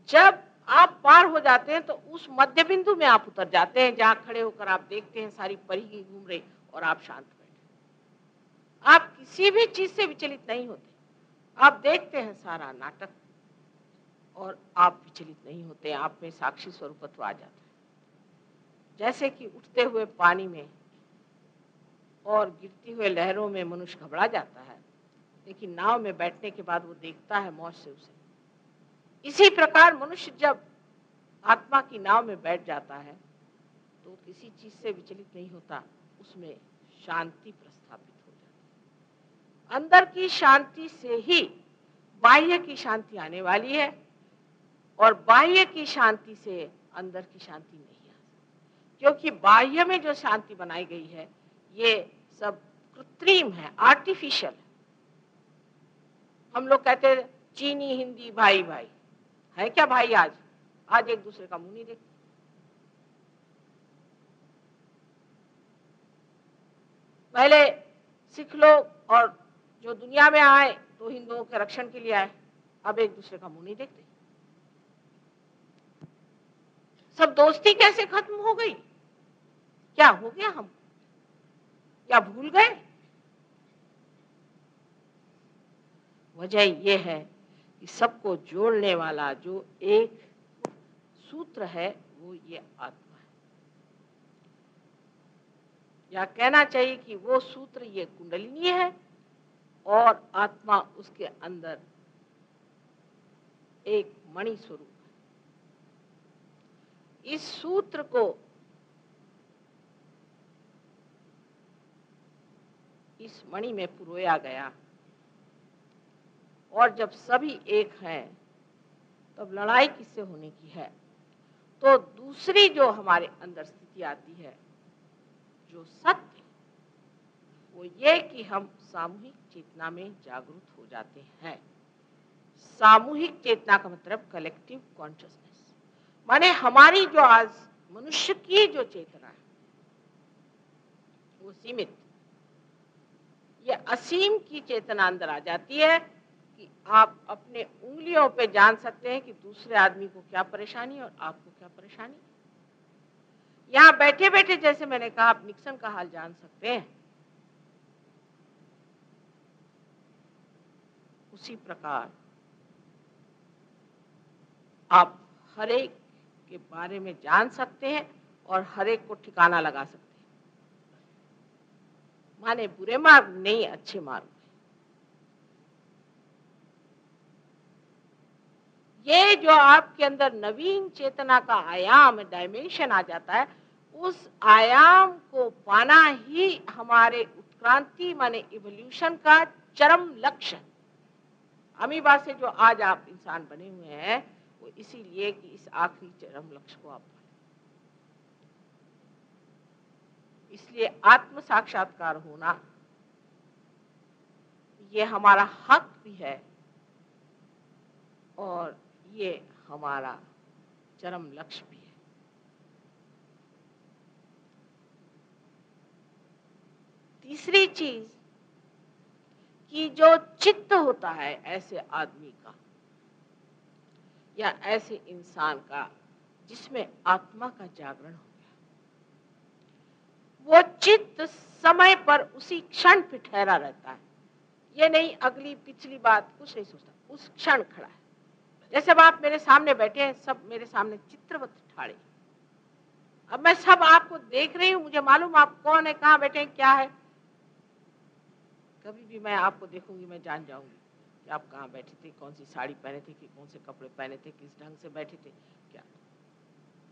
जब आप पार हो जाते हैं तो उस मध्य बिंदु में आप उतर जाते हैं, जहाँ खड़े होकर आप देखते हैं सारी परिघी घूम रही और आप शांत आप किसी भी चीज़ से विचलित नहीं होते। आप देखते हैं सारा नाटक और आप विचलित नहीं होते, आप में साक्षी स्वरूपत्व आ जाता है। जैसे कि उठते हुए पानी में और गिरती हुए लहरों में मनुष्य घबरा जाता है, लेकिन नाव में बैठने के बाद वो देखता है मौज से उसे। इसी प्रकार मनुष्य जब आत्मा की नाव में बैठ जाता है तो किसी चीज़ से विचलित नहीं होता, उसमें शांति है अंदर की शांति से ही बाह्य की शांति आने वाली है और बाह्य की शांति से अंदर की शांति नहीं आ क्योंकि बाह्य में जो शांति बनाई गई है, ये सब कृत्रिम है आर्टिफिशियल है। हम लोग कहते हैं, चीनी, हिंदी, भाई भाई। है क्या भाई आज? आज एक दूसरे का मुँह नहीं देखते पहले सिख लोग और जो दुनिया में आए तो हिंदुओं के रक्षण के लिए आए। अब एक दूसरे का मुँह नहीं देखते। सब दोस्ती कैसे खत्म हो गई? क्या हो गया हम? क्या भूल गए? वजह यह है कि सबको जोड़ने वाला जो एक सूत्र है, वो ये आत्मा है। या कहना चाहिए कि वो सूत्र ये कुंडलिनी है और आत्मा उसके अंदर एक मणि स्वरूप है। इस सूत्र को इस मणि में पुरोया गया। और जब सभी एक हैं, तब लड़ाई किससे होने की है? तो दूसरी जो हमारे अंदर स्थिति आती है, जो सत्य वो ये कि हम सामूहिक चेतना में जागरूक हो जाते हैं। सामूहिक चेतना का मतलब कलेक्टिव कॉन्शियसनेस माने हमारी जो आज मनुष्य की जो चेतना है, वो सीमित। ये असीम की चेतना अंदर आ जाती है कि आप अपने उंगलियों पे जान सकते हैं कि दूसरे आदमी को क्या परेशानी और आपको क्या परेशानी यहाँ बैठे बैठे जैसे मैंने कहा, आप निक्सन का हाल जान सकते हैं। उसी प्रकार आप हर एक के बारे में जान सकते हैं और हर एक को ठिकाना लगा सकते हैं। माने बुरे मार्ग नहीं, अच्छे मार्ग ये जो आपके अंदर नवीन चेतना का आयाम डायमेंशन आ जाता है, उस आयाम को पाना ही हमारे उत्क्रांति, माने इवोल्यूशन का चरम लक्ष्य अमीबा से जो आज आप इंसान बने हुए हैं, वो इसीलिए कि इस आखिरी चरम लक्ष्य को आप इसलिए आत्म साक्षात्कार होना, ये हमारा हक भी है और ये हमारा चरम लक्ष्य भी है। तीसरी चीज़ कि जो चित्त होता है ऐसे आदमी का, या ऐसे इंसान का, जिसमें आत्मा का जागरण हो गया, वो चित्त समय पर उसी क्षण पे ठहरा रहता है। ये नहीं, अगली पिछली बात कुछ नहीं सोचता, उस क्षण खड़ा है। जैसे अब आप मेरे सामने बैठे हैं, सब मेरे सामने चित्रवत ठाड़े। अब मैं सब आपको देख रही हूँ, मुझे मालूम आप कौन है, कहाँ बैठे हैं, क्या है। कभी भी मैं आपको देखूँगी, मैं जान जाऊँगी कि आप कहाँ बैठे थे, कौन सी साड़ी पहने थे, कि कौन से कपड़े पहने थे, किस ढंग से बैठे थे, क्या?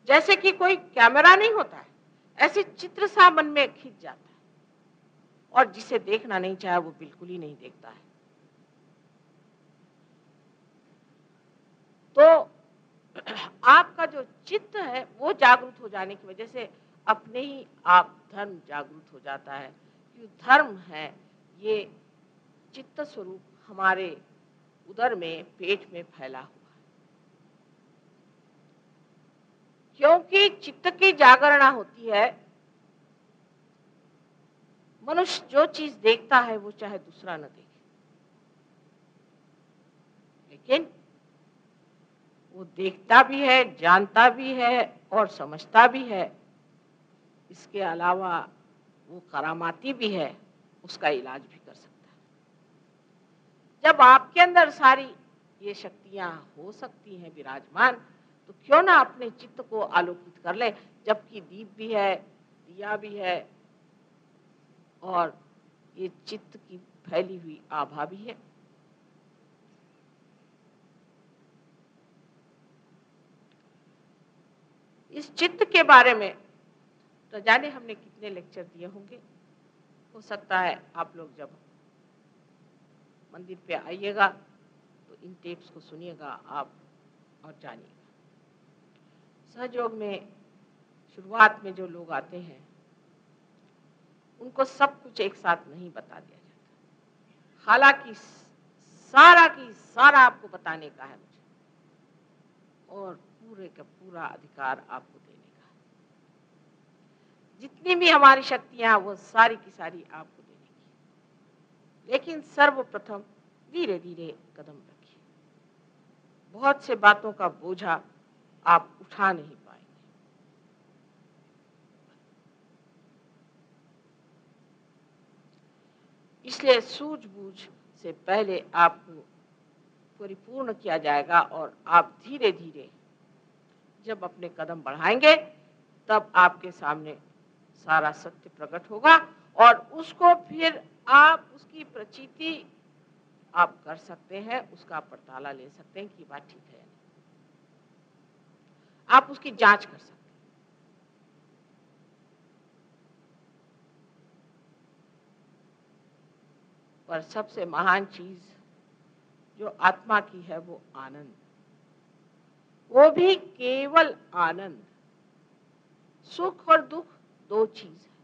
जैसे कि कोई कैमरा नहीं होता है, ऐसे चित्र सा मन में खींच जाता है और जिसे देखना नहीं चाहे वो बिल्कुल ही नहीं देखता है। तो आपका जो चित्त है, वो जागरूक हो जाने की वजह से अपने ही आप धर्म जागरूक हो जाता है। कि धर्म है ये चित्त स्वरूप हमारे उदर में, पेट में फैला हुआ है। क्योंकि चित्त की जागरणा होती है, मनुष्य जो चीज़ देखता है, वो चाहे दूसरा न देखे। लेकिन वो देखता भी है, जानता भी है और समझता भी है। इसके अलावा वो करामाती भी है। उसका इलाज भी कर सकता है। जब आपके अंदर सारी ये शक्तियाँ हो सकती हैं विराजमान तो क्यों ना अपने चित्त को आलोकित कर ले? जबकि दीप भी है, दिया भी है, और ये चित्त की फैली हुई आभा भी है। इस चित्त के बारे में तो जाने हमने कितने लेक्चर दिए होंगे? हो सकता है आप लोग जब मंदिर पे आइएगा तो इन टेप्स को सुनिएगा आप और जानिएगा। सहयोग में, शुरुआत में जो लोग आते हैं, उनको सब कुछ एक साथ नहीं बता दिया जाता। हालाँकि सारा की सारा आपको बताने का है मुझे। और पूरे का पूरा अधिकार आपको देने जितनी भी हमारी शक्तियाँ वो सारी की सारी आपको देने की लेकिन सर्वप्रथम धीरे धीरे कदम रखिए। बहुत से बातों का बोझा आप उठा नहीं पाएँगे। इसलिए सूझबूझ से पहले आपको परिपूर्ण किया जाएगा और आप धीरे धीरे जब अपने कदम बढ़ाएँगे, तब आपके सामने सारा सत्य प्रकट होगा और उसको फिर आप, उसकी प्रचिति आप कर सकते हैं, उसका पड़ताला ले सकते हैं कि बात ठीक है आप उसकी जाँच कर सकते हैं। पर सबसे महान चीज़ जो आत्मा की है वो आनंद। वो भी केवल आनंद। सुख और दुख दो चीज़ है।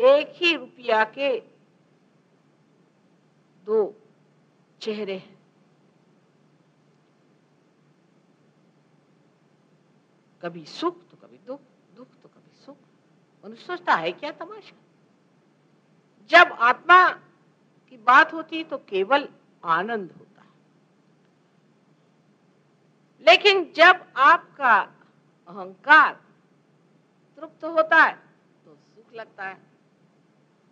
एक ही रुपया के दो चेहरे हैं। कभी सुख तो कभी दुख दुख तो कभी सुख। मनुष्य सोचता है, क्या तमाशा? जब आत्मा की बात होती तो केवल आनंद होता है। लेकिन जब आपका अहंकार तृप्त होता है तो सुख लगता है।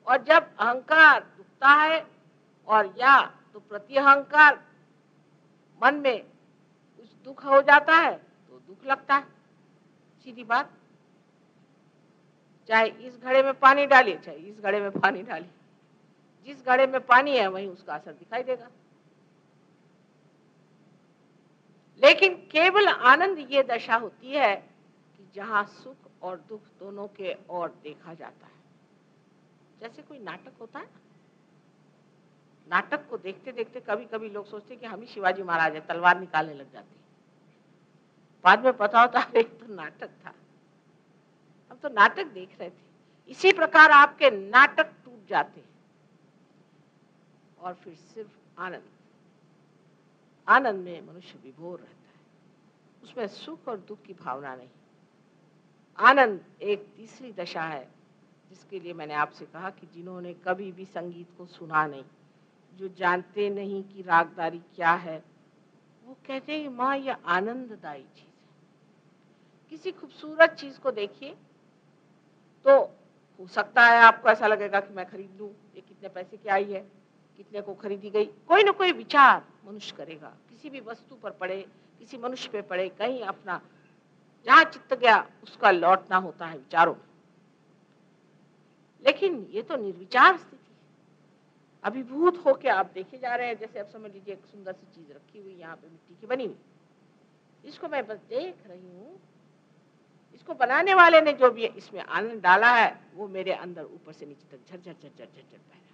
और जब अहंकार दुखता है, और या तो प्रतिअहंकार मन में कुछ दुख हो जाता है तो दुख लगता है। सीधी बात, चाहे इस घड़े में पानी डालिए, चाहे इस घड़े में पानी डालिए। जिस घड़े में पानी है, वहीं उसका असर दिखाई देगा। लेकिन केवल आनंद ये दशा होती है कि जहाँ सुख और दुख दोनों के और देखा जाता है। जैसे कोई नाटक होता है नाटक को देखते देखते कभी कभी लोग सोचते कि हम ही शिवाजी महाराज है, तलवार निकालने लग जाते बाद में पता होता है तो नाटक था। हम तो नाटक देख रहे थे। इसी प्रकार आपके नाटक टूट जाते और फिर सिर्फ़ आनंद। आनंद में मनुष्य विभोर रहता है। उसमें सुख और दुख की भावना नहीं। आनंद एक तीसरी दशा है, जिसके लिए मैंने आपसे कहा कि जिन्होंने कभी भी संगीत को सुना नहीं, जो जानते नहीं कि रागदारी क्या है, वो कहते हैं माँ ये आनंददायी चीज़ है। किसी खूबसूरत चीज़ को देखिए तो हो सकता है आपको ऐसा लगेगा कि मैं खरीद लूँ, ये कितने पैसे की आई है। कितने को खरीदी गई। कोई ना कोई विचार मनुष्य करेगा। किसी भी वस्तु पर पड़े, किसी मनुष्य पे पड़े, कहीं अपना जहाँ चित्त गया, उसका लौटना होता है विचारों में। लेकिन ये तो निर्विचार स्थिति अभिभूत होके आप देखे जा रहे हैं, जैसे आप समझ लीजिए एक सुंदर सी चीज़ रखी हुई, यहाँ पे मिट्टी की बनी हुई। इसको मैं बस देख रही हूँ। इसको बनाने वाले ने जो भी इसमें आनंद डाला है, वो मेरे अंदर ऊपर से नीचे तक झरझर झरझर झर झर झर झर बह रहा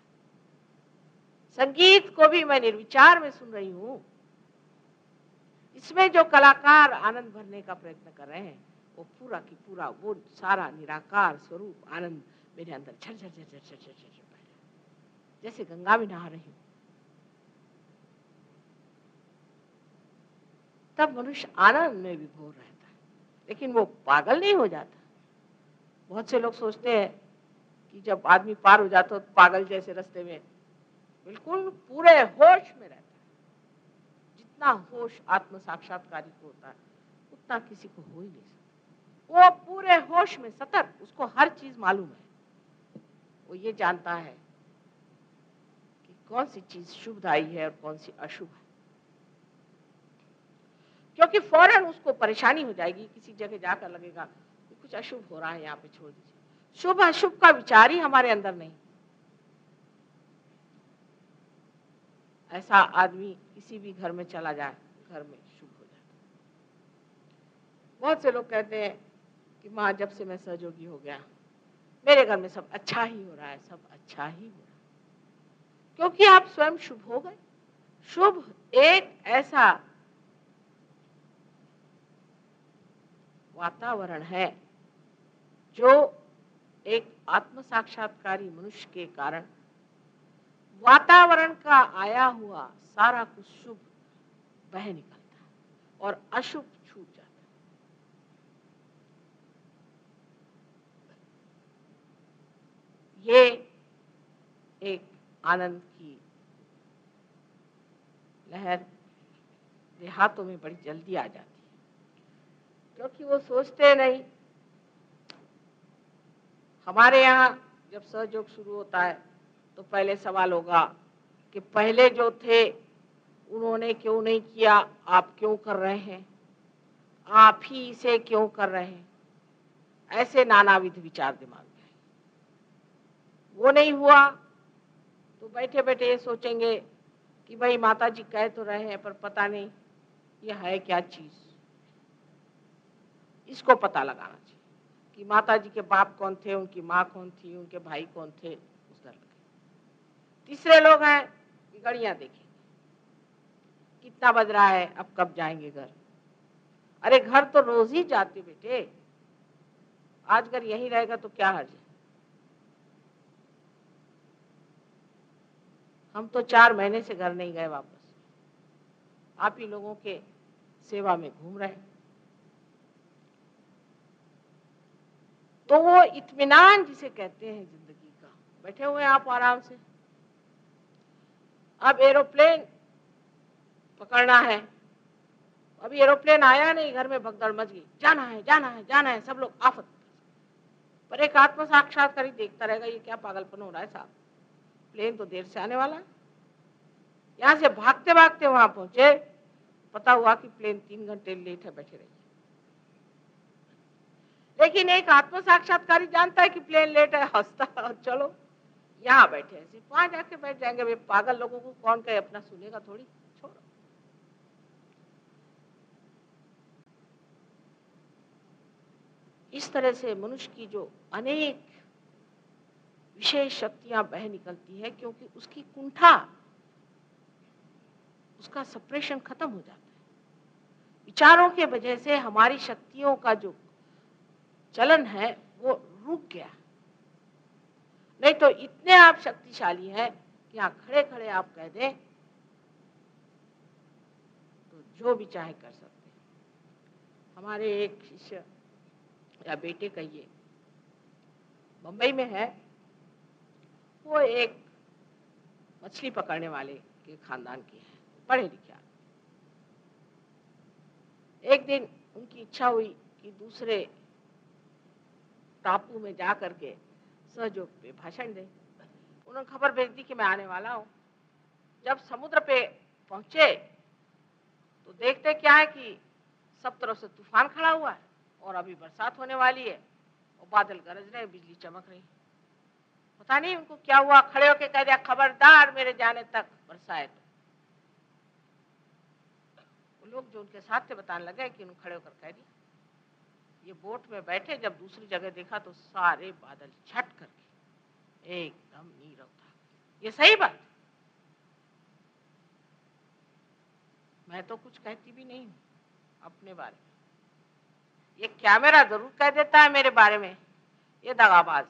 संगीत को भी मैं निर्विचार में सुन रही हूँ। इसमें जो कलाकार आनंद भरने का प्रयत्न कर रहे हैं, वो पूरा की पूरा, वो सारा निराकार स्वरूप आनंद मेरे अंदर झर झर झर झर झर बह जैसे गंगा में नहा रही तब मनुष्य आनंद में विभोर रहता है, लेकिन वो पागल नहीं हो जाता। बहुत से लोग सोचते हैं कि जब आदमी पार हो जाता तो पागल जैसे रास्ते में बिल्कुल पूरे होश में रहता है। जितना होश आत्म साक्षात्कारी को होता है, उतना किसी को हो ही नहीं सकता। वो पूरे होश में सतर्क, उसको हर चीज़ मालूम है। वो ये जानता है कि कौन सी चीज़ शुभदायी है और कौन सी अशुभ है। क्योंकि फ़ौरन उसको परेशानी हो जाएगी, किसी जगह जाकर लगेगा कि कुछ अशुभ हो रहा है, यहाँ पे छोड़ दीजिए। शुभ अशुभ का विचार ही हमारे अंदर नहीं। ऐसा आदमी किसी भी घर में चला जाए, घर में शुभ हो जाता बहुत से लोग कहते हैं कि माँ, जब से मैं सहयोगी हो गया, मेरे घर में सब अच्छा ही हो रहा है, सब अच्छा ही हो रहा है। क्योंकि आप स्वयं शुभ हो गए। शुभ एक ऐसा वातावरण है जो एक आत्म साक्षात्कारी मनुष्य के कारण वातावरण का आया हुआ सारा कुछ शुभ बह निकलता है और अशुभ छूट जाता है। ये एक आनंद की लहर देहातों में बड़ी जल्दी आ जाती है, क्योंकि वो सोचते नहीं। हमारे यहाँ जब सहयोग शुरू होता है तो पहले सवाल होगा कि पहले जो थे, उन्होंने क्यों नहीं किया? आप क्यों कर रहे हैं? आप ही इसे क्यों कर रहे हैं? ऐसे नानाविध विचार दिमाग में वो नहीं हुआ तो बैठे बैठे ये सोचेंगे कि भाई माता जी कह तो रहे हैं, पर पता नहीं ये है क्या चीज़। इसको पता लगाना चाहिए कि माता जी के बाप कौन थे, उनकी माँ कौन थी, उनके भाई कौन थे। तीसरे लोग हैं, गड़िया देखेंगे। कितना बज रहा है, अब कब जाएँगे घर? अरे घर तो रोज ही जाते बेटे। आज घर यही रहेगा तो क्या हर्ज हम तो चार महीने से घर नहीं गए वापस। आप ही लोगों के सेवा में घूम रहे तो वो इत्मीनान जिसे कहते हैं ज़िंदगी का, बैठे हुए आप आराम से? अब एरोप्लेन पकड़ना है। अभी एरोप्लेन आया नहीं, घर में भगदड़ मच गई। जाना है जाना है जाना है, सब लोग आफत पर एक आत्म साक्षात्कारी देखता रहेगा, ये क्या पागलपन हो रहा है साहब। प्लेन तो देर से आने वाला है। यहाँ से भागते भागते वहाँ पहुँचे, पता हुआ कि प्लेन तीन घंटे लेट है, बैठे रहिए। लेकिन एक आत्म साक्षात्कारी जानता है कि प्लेन लेट है, हंसता चलो। यहाँ बैठे ऐसे वहाँ जाके बैठ जाएँगे। वे पागल लोगों को कौन कहे? अपना सुनेगा थोड़ी। छोड़ो। इस तरह से मनुष्य की जो अनेक विशेष शक्तियाँ बह निकलती है, क्योंकि उसकी कुंठा, उसका सप्रेशन खत्म हो जाता है। विचारों के वजह से हमारी शक्तियों का जो चलन है, वो रुक गया। नहीं तो इतने आप शक्तिशाली हैं कि यहाँ खड़े खड़े आप कह दें तो जो भी चाहे कर सकते हैं। हमारे एक शिष्य या बेटे कहिए बंबई में है, वो एक मछली पकड़ने वाले के खानदान के हैं, पढ़े लिखे एक दिन उनकी इच्छा हुई कि दूसरे टापू में जा करके सहयोग पे भाषण दे उन्होंने खबर भेज दी कि मैं आने वाला हूँ। जब समुद्र पे पहुँचे तो देखते क्या है कि सब तरफ़ से तूफ़ान खड़ा हुआ है और अभी बरसात होने वाली है और बादल गरज रहे बिजली चमक रही पता नहीं उनको क्या हुआ, खड़े होके कह दिया, खबरदार, मेरे जाने तक बरसाए तो। लोग जो उनके साथ थे, बताने लगे कि उन्होंने खड़े होकर कह दिया। ये बोट में बैठे, जब दूसरी जगह देखा तो सारे बादल छट करके एकदम नीरव था। ये सही बात? मैं तो कुछ कहती भी नहीं अपने बारे में। ये कैमरा ज़रूर कह देता है मेरे बारे में। ये दगाबाज।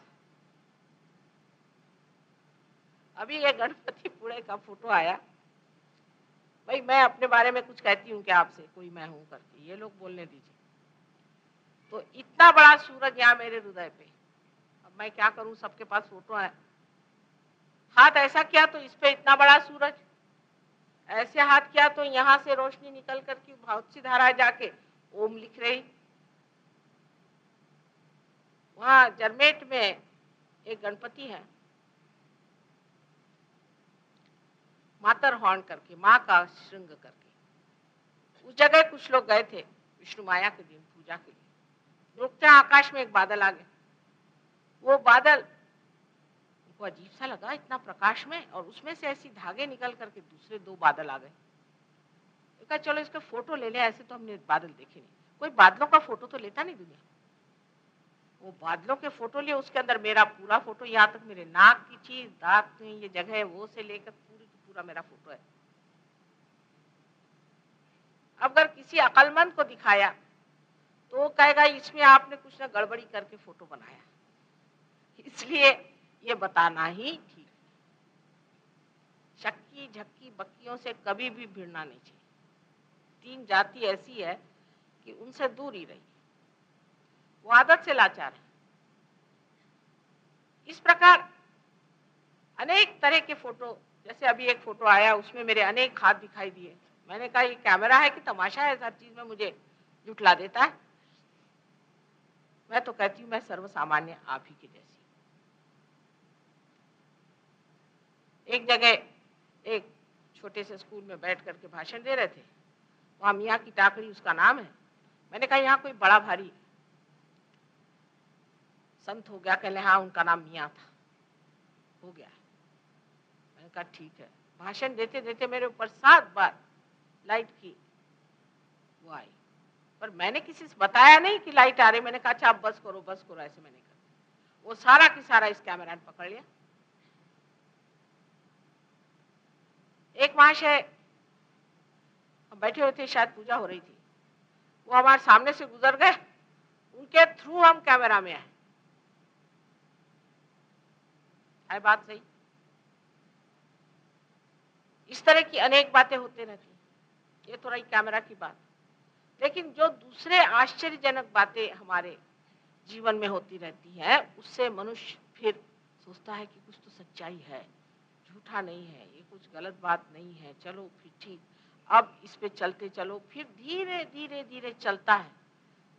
अभी ये गणपति पुणे का फ़ोटो आया। भाई, मैं अपने बारे में कुछ कहती हूँ क्या आपसे? कोई मैं हूँ करके। ये लोग बोलने दीजिए। तो इतना बड़ा सूरज यहाँ मेरे हृदय पे। अब मैं क्या करूँ? सबके पास फ़ोटो है। हाथ ऐसा किया तो इस पे इतना बड़ा सूरज। ऐसे हाथ किया तो यहाँ से रोशनी निकल करके बहुत सी धारा जाके ओम लिख रही। वहाँ जरमेट में एक गणपति है। मातर हॉर्न करके, माँ का श्रृंग करके। उस जगह कुछ लोग गए थे, विष्णु माया के दिन पूजा के लिए। रुकते आकाश में एक बादल आ गए वो बादल उनको अजीब सा लगा इतना प्रकाश में और उसमें से ऐसी धागे निकल करके दूसरे दो बादल आ गए। कहा, चलो इसका फ़ोटो ले ले, ऐसे तो हमने बादल देखे नहीं। कोई बादलों का फ़ोटो तो लेता नहीं दुनिया? वो बादलों के फ़ोटो लिए, उसके अंदर मेरा पूरा फ़ोटो, यहाँ तक मेरे नाक की चीज़, दांत ये जगह है, वो से लेकर पूरी पूरा मेरा फ़ोटो है। अगर किसी अकलमंद को दिखाया तो वो कहेगा, इसमें आपने कुछ ना गड़बड़ी करके फ़ोटो बनाया। इसलिए ये बताना ही ठीक शक्की झक्की बक्कियों से कभी भी भिड़ना नहीं चाहिए। तीन जाति ऐसी है कि उनसे दूर ही रही वो आदत से लाचार है। इस प्रकार अनेक तरह के फ़ोटो, जैसे अभी एक फ़ोटो आया, उसमें मेरे अनेक हाथ दिखाई दिए। मैंने कहा, ये कैमरा है कि तमाशा है? हर चीज़ में मुझे जुटला देता है। मैं तो कहती हूँ, मैं सर्वसामान्य आप ही की जैसी एक जगह एक छोटे से स्कूल में बैठ करके भाषण दे रहे थे। वहाँ मियाँ की टाकरी, उसका नाम है। मैंने कहा, यहाँ कोई बड़ा भारी संत हो गया कहले हाँ उनका नाम मियाँ था। हो गया। मैंने कहा, ठीक है। भाषण देते देते मेरे ऊपर सात बार लाइट की वो आई। पर मैंने किसी से बताया नहीं कि लाइट आ रही, मैंने कहा अच्छा आप बस करो बस करो, ऐसे मैंने कहा। वो सारा की सारा इस कैमरा ने पकड़ लिया। एक महाशय बैठे हुए थे, शायद पूजा हो रही थी। वो हमारे सामने से गुजर गए। उनके थ्रू हम कैमरा में आए। है बात सही? इस तरह की अनेक बातें होते रहती ये थोड़ा रही कैमरा की बात। लेकिन जो दूसरे आश्चर्यजनक बातें हमारे जीवन में होती रहती है, उससे मनुष्य फिर सोचता है कि कुछ तो सच्चाई है, झूठा नहीं है, ये कुछ गलत बात नहीं है, चलो फिर ठीक। अब इस पे चलते चलो, फिर धीरे धीरे धीरे चलता है।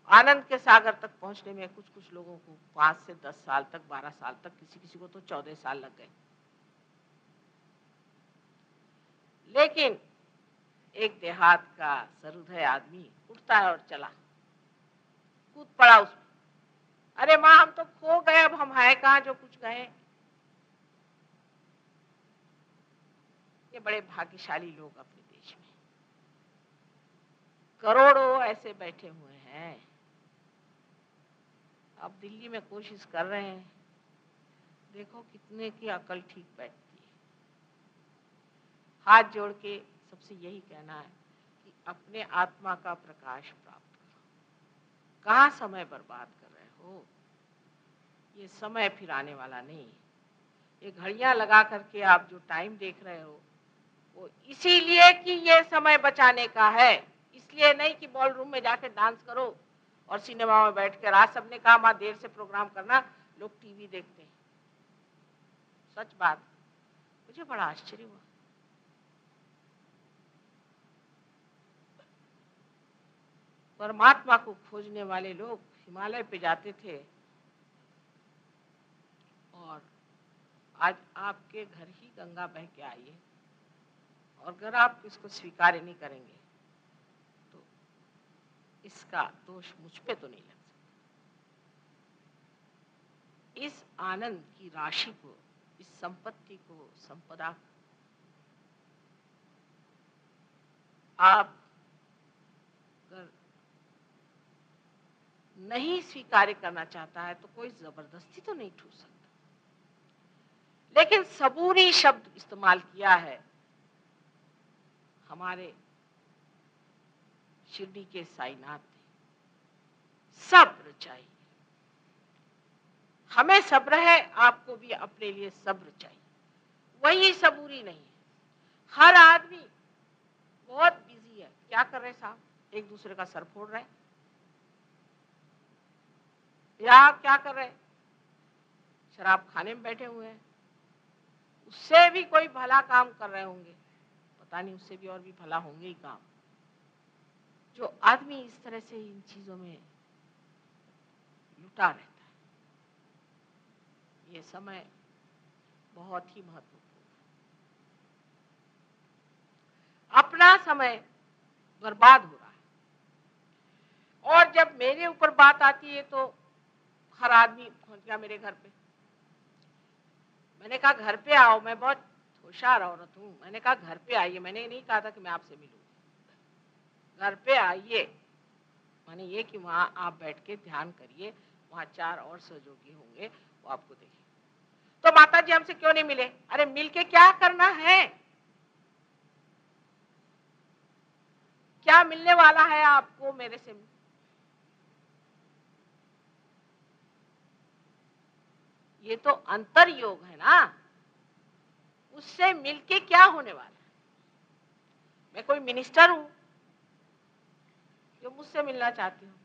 आनंद के सागर तक पहुँचने में कुछ कुछ लोगों को पाँच से दस साल तक, बारह साल तक किसी किसी को तो चौदह साल लग गए। लेकिन एक देहात का सरुदय आदमी उठता है और चला। कूद पड़ा उसमें। अरे माँ, हम तो खो गए, अब हम है कहा जो कुछ गए ये बड़े भाग्यशाली लोग अपने देश में। करोड़ों ऐसे बैठे हुए हैं। अब दिल्ली में कोशिश कर रहे हैं। देखो कितने की अकल ठीक बैठती है। हाथ जोड़ के सबसे यही कहना है कि अपने आत्मा का प्रकाश प्राप्त करो। कहा समय बर्बाद कर रहे हो? ये समय फिर आने वाला नहीं ये घड़ियाँ लगा करके आप जो टाइम देख रहे हो, वो इसीलिए कि ये समय बचाने का है। इसलिए नहीं कि बॉल रूम में जाकर डांस करो और सिनेमा में बैठ कर आज सबने कहा, माँ, देर से प्रोग्राम करना, लोग टीवी देखते हैं। सच बात? मुझे बड़ा आश्चर्य हुआ। परमात्मा को खोजने वाले लोग हिमालय पे जाते थे। और आज आपके घर ही गंगा बह के आई है। और अगर आप इसको स्वीकार नहीं करेंगे तो इसका दोष मुझ पे तो नहीं लग सकता। इस आनंद की राशि को, इस संपत्ति को, संपदा को आप अगर नहीं स्वीकार करना चाहता है तो कोई ज़बरदस्ती तो नहीं ठूस सकता। लेकिन सबूरी शब्द इस्तेमाल किया है, हमारे शिरडी के साईनाथ ने। सब्र चाहिए हमें सब्र है आपको भी अपने लिए सब्र चाहिए वही सबूरी नहीं है। हर आदमी बहुत बिज़ी है। क्या कर रहे साहब? एक दूसरे का सर फोड़ रहे या आप क्या कर रहे शराब खाने में बैठे हुए हैं। उससे भी कोई भला काम कर रहे होंगे। पता नहीं उससे भी और भी भला होंगे ही काम। जो आदमी इस तरह से इन चीज़ों में लुटा रहता है, ये समय बहुत ही महत्वपूर्ण है। अपना समय बर्बाद हो रहा है। और जब मेरे ऊपर बात आती है तो हर आदमी पहुँच गया मेरे घर पे। मैंने कहा, घर पे आओ, मैं बहुत होशियार औरत हूँ। मैंने कहा, घर पे आइए। मैंने नहीं कहा था कि मैं आपसे मिलूँ। घर पे आइए। मैंने ये कि वहाँ आप बैठ के ध्यान करिए, वहाँ चार और सहयोगी होंगे, वो आपको देखें तो माता जी हमसे क्यों नहीं मिले? अरे मिल के क्या करना है? क्या मिलने वाला है आपको मेरे से? ये तो अंतर योग है ना। उससे मिलके क्या होने वाला मैं कोई मिनिस्टर हूँ, जो मुझसे मिलना चाहती हूँ।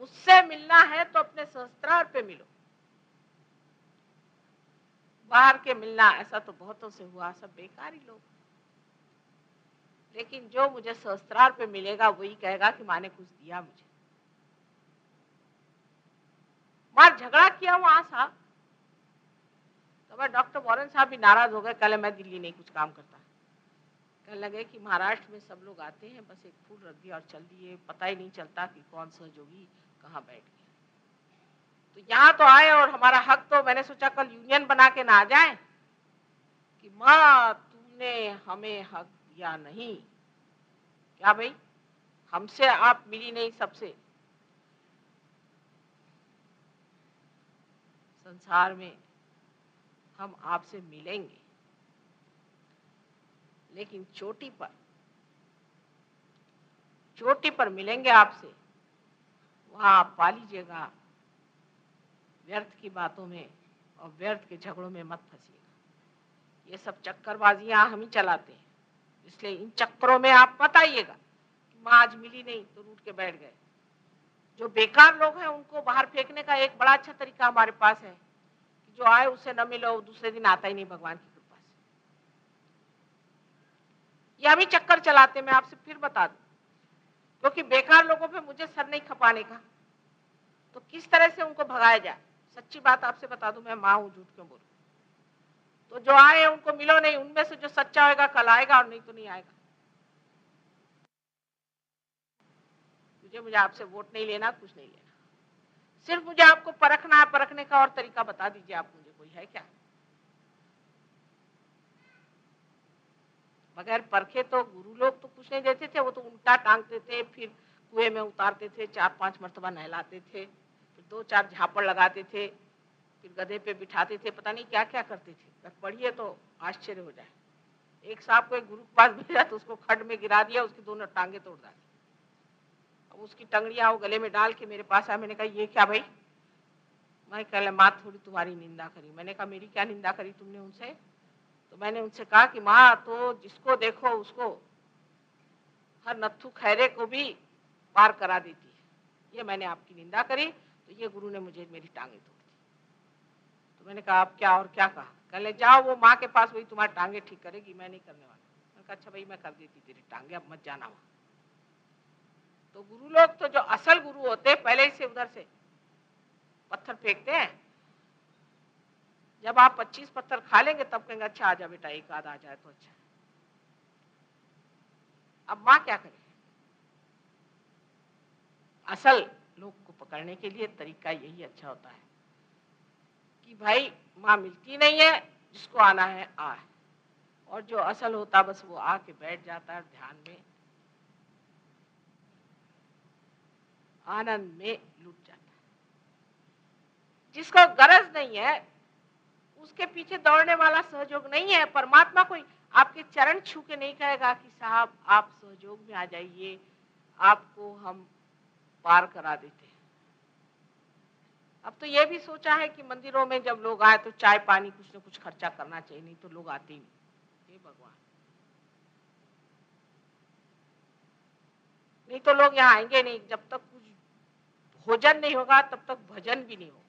मुझसे मिलना है तो अपने सहस्त्रार पे मिलो। बाहर के मिलना, ऐसा तो बहुतों से हुआ, सब बेकार ही लोग। लेकिन जो मुझे सहस्त्रार पे मिलेगा, वही कहेगा कि माने कुछ दिया मुझे। मार झगड़ा किया वहाँ साहब तो मैं डॉक्टर वॉरेन साहब भी नाराज़ हो गए कल मैं दिल्ली नहीं, कुछ काम करता कहने लगे कि महाराष्ट्र में सब लोग आते हैं, बस एक फूल रख दिया और चल दिए। पता ही नहीं चलता कि कौन सहयोगी कहाँ बैठ गया। तो यहाँ तो आए और हमारा हक तो मैंने सोचा कल यूनियन बना के ना आ जाए, कि माँ तुमने हमें हक दिया नहीं। क्या भाई? हमसे आप मिली नहीं सबसे। संसार में हम आपसे मिलेंगे। लेकिन चोटी पर चोटी पर मिलेंगे आपसे, वहाँ आप पा लीजिएगा। व्यर्थ की बातों में और व्यर्थ के झगड़ों में मत फंसिएगा। ये सब चक्करबाजियाँ हम ही चलाते हैं। इसलिए इन चक्करों में आप मत आइएगा माँ आज मिली नहीं तो रूट के बैठ गए। जो बेकार लोग हैं, उनको बाहर फेंकने का एक बड़ा अच्छा तरीका हमारे पास है। जो आए उससे न मिलो, दूसरे दिन आता ही नहीं भगवान की कृपा से। ये हम ही चक्कर चलाते मैं आपसे फिर बता दू। क्योंकि बेकार लोगों पे मुझे सर नहीं खपाने का। तो किस तरह से उनको भगाया जाए? सच्ची बात आपसे बता दू, मैं माँ हूँ, झूठ क्यों बोलू? तो जो आए उनको मिलो नहीं, उनमें से जो सच्चा होगा कल आएगा, और नहीं तो नहीं आएगा। मुझे मुझे आपसे वोट नहीं लेना, कुछ नहीं लेना। सिर्फ़ मुझे आपको परखना है, परखने का और तरीका बता दीजिए आप मुझे, कोई है क्या? बगैर परखे तो गुरु लोग तो कुछ नहीं देते थे, वो तो उल्टा टांगते थे, फिर कुएँ में उतारते थे, चार पाँच मरतबा नहलाते थे, फिर दो चार झापड़ लगाते थे, फिर गधे पे बिठाते थे, पता नहीं क्या क्या करते थे। अगर पढ़िए तो आश्चर्य हो जाए। एक साहब को एक गुरु के पास भेजा तो उसको खड में गिरा दिया, उसकी दोनों टांगे तोड़ डाली। अब उसकी टंगड़िया वो गले में डाल के मेरे पास आया। मैंने कहा, ये क्या भाई? मैं कह, माँ थोड़ी तुम्हारी निंदा करी। मैंने कहा, मेरी क्या निंदा करी तुमने उनसे? तो मैंने उनसे कहा कि, माँ तो जिसको देखो उसको हर नथु खैरे को भी पार करा देती है। ये मैंने आपकी निंदा करी तो ये गुरु ने मुझे मेरी टांगे तोड़ दी। तो मैंने कहा, आप क्या और क्या कहा? कहले जाओ, वो माँ के पास, वही तुम्हारी टांगे ठीक करेगी, मैं नहीं करने वाला। मैंने कहा अच्छा भाई, मैं कर देती तेरी टांगे, अब मत जाना वहाँ। तो गुरु लोग तो जो असल गुरु होते हैं, पहले ही से उधर से पत्थर फेंकते हैं। जब आप 25 पत्थर खा लेंगे, तब कहेंगे अच्छा आ जा बेटा, एक आध आ जाए तो अच्छा अब माँ क्या करे? असल लोग को पकड़ने के लिए तरीका यही अच्छा होता है कि भाई, माँ मिलती नहीं है, जिसको आना है, आ। और जो असल होता, बस वो आके बैठ जाता है ध्यान में आनंद में लुट जाता है। जिसको गरज नहीं है, उसके पीछे दौड़ने वाला सहयोग नहीं है, परमात्मा कोई आपके चरण छू के नहीं कहेगा कि साहब, आप सहयोग में आ जाइए, आपको हम पार करा देते हैं। अब तो ये भी सोचा है कि मंदिरों में जब लोग आए तो चाय पानी कुछ न कुछ खर्चा करना चाहिए, नहीं तो लोग आते ही नहीं। भगवान। नहीं तो लोग यहाँ आएँगे नहीं, जब तक भोजन नहीं होगा, तब तक भजन भी नहीं होगा।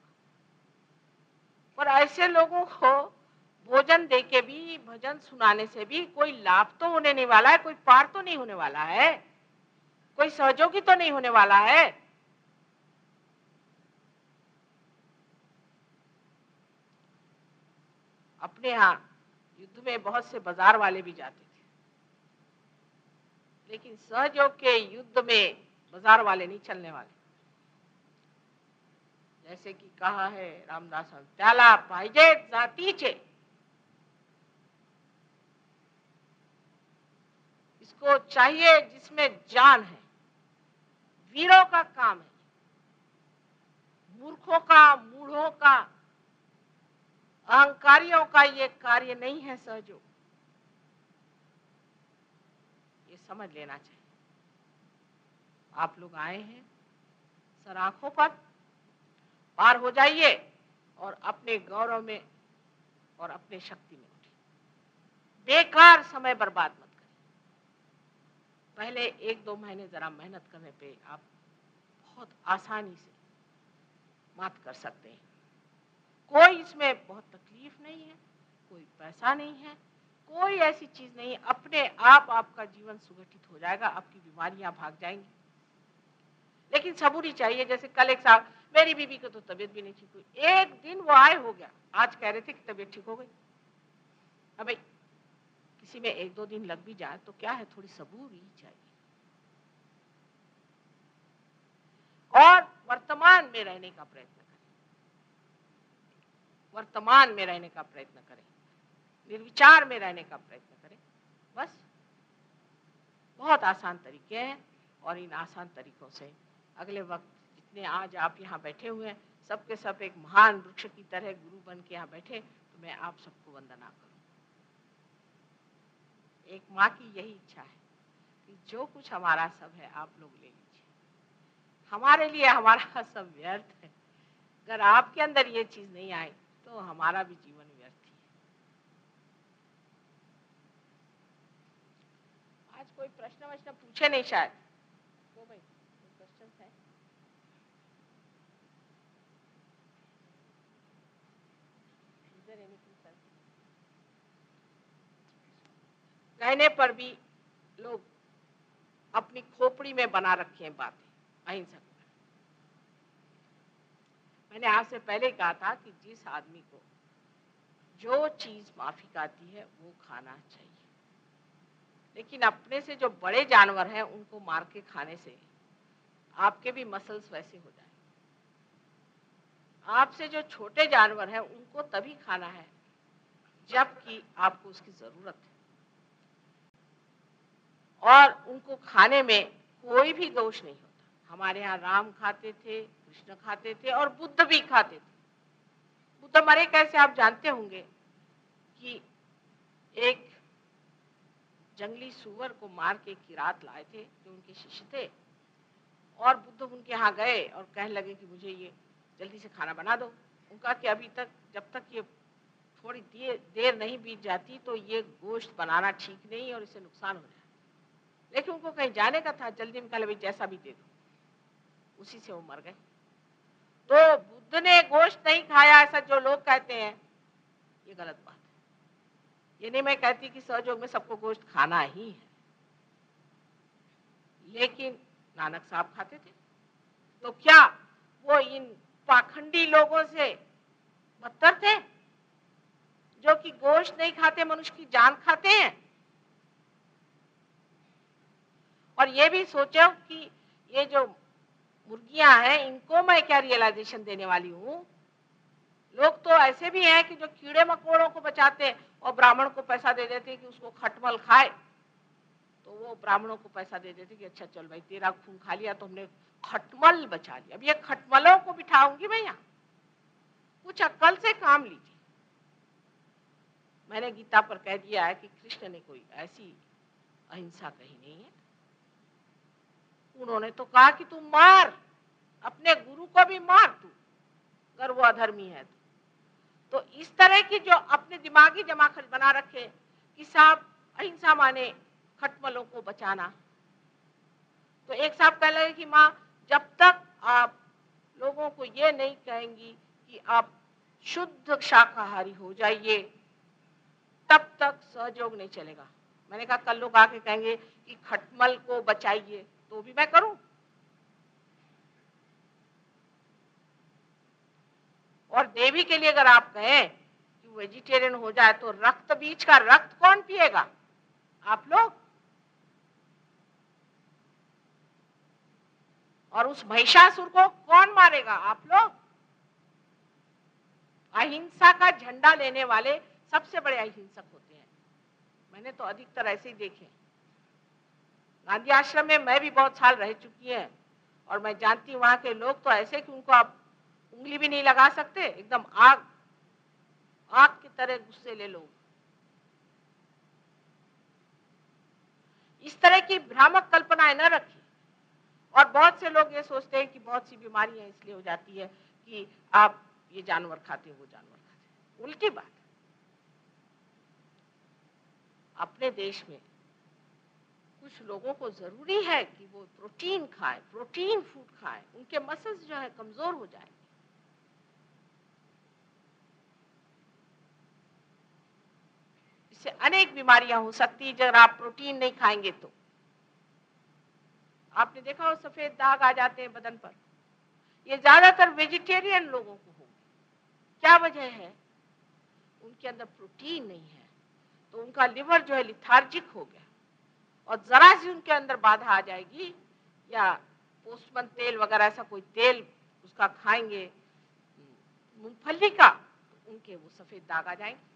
पर ऐसे लोगों को भोजन दे के भी, भजन सुनाने से भी कोई लाभ तो होने नहीं वाला है, कोई पार तो नहीं होने वाला है। कोई सहयोगी तो नहीं होने वाला है। अपने यहाँ युद्ध में बहुत से बाज़ार वाले भी जाते थे। लेकिन सहयोग के युद्ध में बाज़ार वाले नहीं चलने वाले। जैसे कि कहा है रामदास त्याला जातीचे। इसको चाहिए जिसमें जान है, वीरों का काम है, मूर्खों का, मूढ़ों का, अहंकारियों का ये कार्य नहीं है सहजो। ये समझ लेना चाहिए। आप लोग आए हैं सर आँखों पर। पार हो जाइए और अपने गौरव में और अपने शक्ति में उठिए। बेकार समय बर्बाद मत करें पहले एक दो महीने जरा मेहनत करने पे आप बहुत आसानी से मात कर सकते हैं। कोई इसमें बहुत तकलीफ़ नहीं है, कोई पैसा नहीं है, कोई ऐसी चीज़ नहीं। अपने आप आपका जीवन सुगठित हो जाएगा, आपकी बीमारियाँ भाग जाएँगी। लेकिन सबूरी चाहिए, जैसे कल एक साहब, मेरी बीबी को तो तबीयत भी नहीं ठीक हुई। एक दिन वो आए, हो गया। आज कह रहे थे कि तबीयत ठीक हो गई। अब भाई, किसी में एक दो दिन लग भी जाए तो क्या है, थोड़ी सबूरी चाहिए। और वर्तमान में रहने का प्रयत्न करें। वर्तमान में रहने का प्रयत्न करें। निर्विचार में रहने का प्रयत्न करें। बस। बहुत आसान तरीके हैं और इन आसान तरीकों से अगले वक्त जितने आज आप यहाँ बैठे हुए हैं सबके सब एक महान वृक्ष की तरह गुरु बन के यहाँ बैठे तो मैं आप सबको वंदना करूँ। एक माँ की यही इच्छा है कि जो कुछ हमारा सब है, आप लोग ले लीजिए। हमारे लिए हमारा सब व्यर्थ है। अगर आपके अंदर ये चीज़ नहीं आई तो हमारा भी जीवन व्यर्थ ही है। आज कोई प्रश्न वश्न पूछे नहीं शायद। कहने पर भी लोग अपनी खोपड़ी में बना रखे हैं बातें, अहिंसक मैंने आपसे पहले कहा था कि जिस आदमी को जो चीज़ माफ़ी आती है, वो खाना चाहिए। लेकिन अपने से जो बड़े जानवर हैं, उनको मार के खाने से आपके भी मसल्स वैसे हो जाए आपसे जो छोटे जानवर हैं, उनको तभी खाना है जबकि आपको उसकी ज़रूरत है। और उनको खाने में कोई भी दोष नहीं होता। हमारे यहाँ राम खाते थे, कृष्ण खाते थे और बुद्ध भी खाते थे। बुद्ध मरे कैसे? आप जानते होंगे कि एक जंगली सुअर को मार के किरात लाए थे, जो उनके शिष्य थे। और बुद्ध उनके यहाँ गए और कहने लगे कि मुझे ये जल्दी से खाना बना दो। उनका कि अभी तक, जब तक ये थोड़ी देर देर नहीं बीत जाती तो ये गोश्त बनाना ठीक नहीं और इससे नुकसान हो जाए लेकिन उनको कहीं जाने का था, जल्दी में कहले भाई जैसा भी दे दो। उसी से वो मर गए। तो बुद्ध ने गोश्त नहीं खाया, ऐसा जो लोग कहते हैं, ये गलत बात है। ये नहीं मैं कहती कि सहयोग में सबको गोश्त खाना ही है। लेकिन नानक साहब खाते थे। तो क्या वो इन पाखंडी लोगों से बदतर थे, जो कि गोश्त नहीं खाते, मनुष्य की जान खाते हैं? और ये भी सोचो कि ये जो मुर्गियाँ हैं, इनको मैं क्या रियलाइजेशन देने वाली हूँ? लोग तो ऐसे भी हैं कि जो कीड़े मकोड़ों को बचाते हैं और ब्राह्मण को पैसा दे देते कि उसको खटमल खाए तो वो ब्राह्मणों को पैसा दे देते कि अच्छा चल भाई, तेरा खून खा लिया तो हमने खटमल बचा लिया। अब ये खटमलों को बिठाऊँगी मैं यहाँ। कुछ अक्कल से काम लीजिए। मैंने गीता पर कह दिया है कि कृष्ण ने कोई ऐसी अहिंसा कही नहीं है। उन्होंने तो कहा कि तू मार, अपने गुरु को भी मार तू, अगर वो अधर्मी है तो। तो इस तरह की जो अपने दिमागी जमा बना रखे, कि साहब अहिंसा माने खटमलों को बचाना। तो एक साहब कह लगे कि माँ, जब तक आप लोगों को ये नहीं कहेंगी कि आप शुद्ध शाकाहारी हो जाइए, तब तक सहयोग नहीं चलेगा। मैंने कहा, कल लोग आके कहेंगे कि खटमल को बचाइए। तो भी मैं करूँ? और देवी के लिए अगर आप कहें कि वेजिटेरियन हो जाए तो रक्त बीज का रक्त कौन पिएगा? आप लोग? और उस महिषासुर को कौन मारेगा? आप लोग? अहिंसा का झंडा लेने वाले सबसे बड़े अहिंसक होते हैं। मैंने तो अधिकतर ऐसे ही देखे गांधी आश्रम में मैं भी बहुत साल रह चुकी है। और मैं जानती वहाँ के लोग तो ऐसे कि उनको आप उंगली भी नहीं लगा सकते। एकदम आग आग की तरह गुस्से ले लोग इस तरह की भ्रामक कल्पनाएँ न रखी। और बहुत से लोग ये सोचते हैं कि बहुत सी बीमारियाँ इसलिए हो जाती है कि आप ये जानवर खाते हो, वो जानवर खाते उल्टी बात अपने देश में कुछ लोगों को ज़रूरी है कि वो प्रोटीन खाए, प्रोटीन फ़ूड खाए। उनके मसल्स जो है कमज़ोर हो जाए इससे अनेक बीमारियाँ हो सकती है, अगर आप प्रोटीन नहीं खाएँगे तो। आपने देखा हो सफ़ेद दाग आ जाते हैं बदन पर। ये ज़्यादातर वेजिटेरियन लोगों को हो क्या वजह है? उनके अंदर प्रोटीन नहीं है। तो उनका लिवर जो है लिथार्जिक हो गया। और जरा सी उनके अंदर बाधा आ जाएगी, या पोस्टमन तेल वगैरह ऐसा कोई तेल उसका खाएँगे, मूंगफली का तो उनके वो सफ़ेद दाग आ जाएँगे।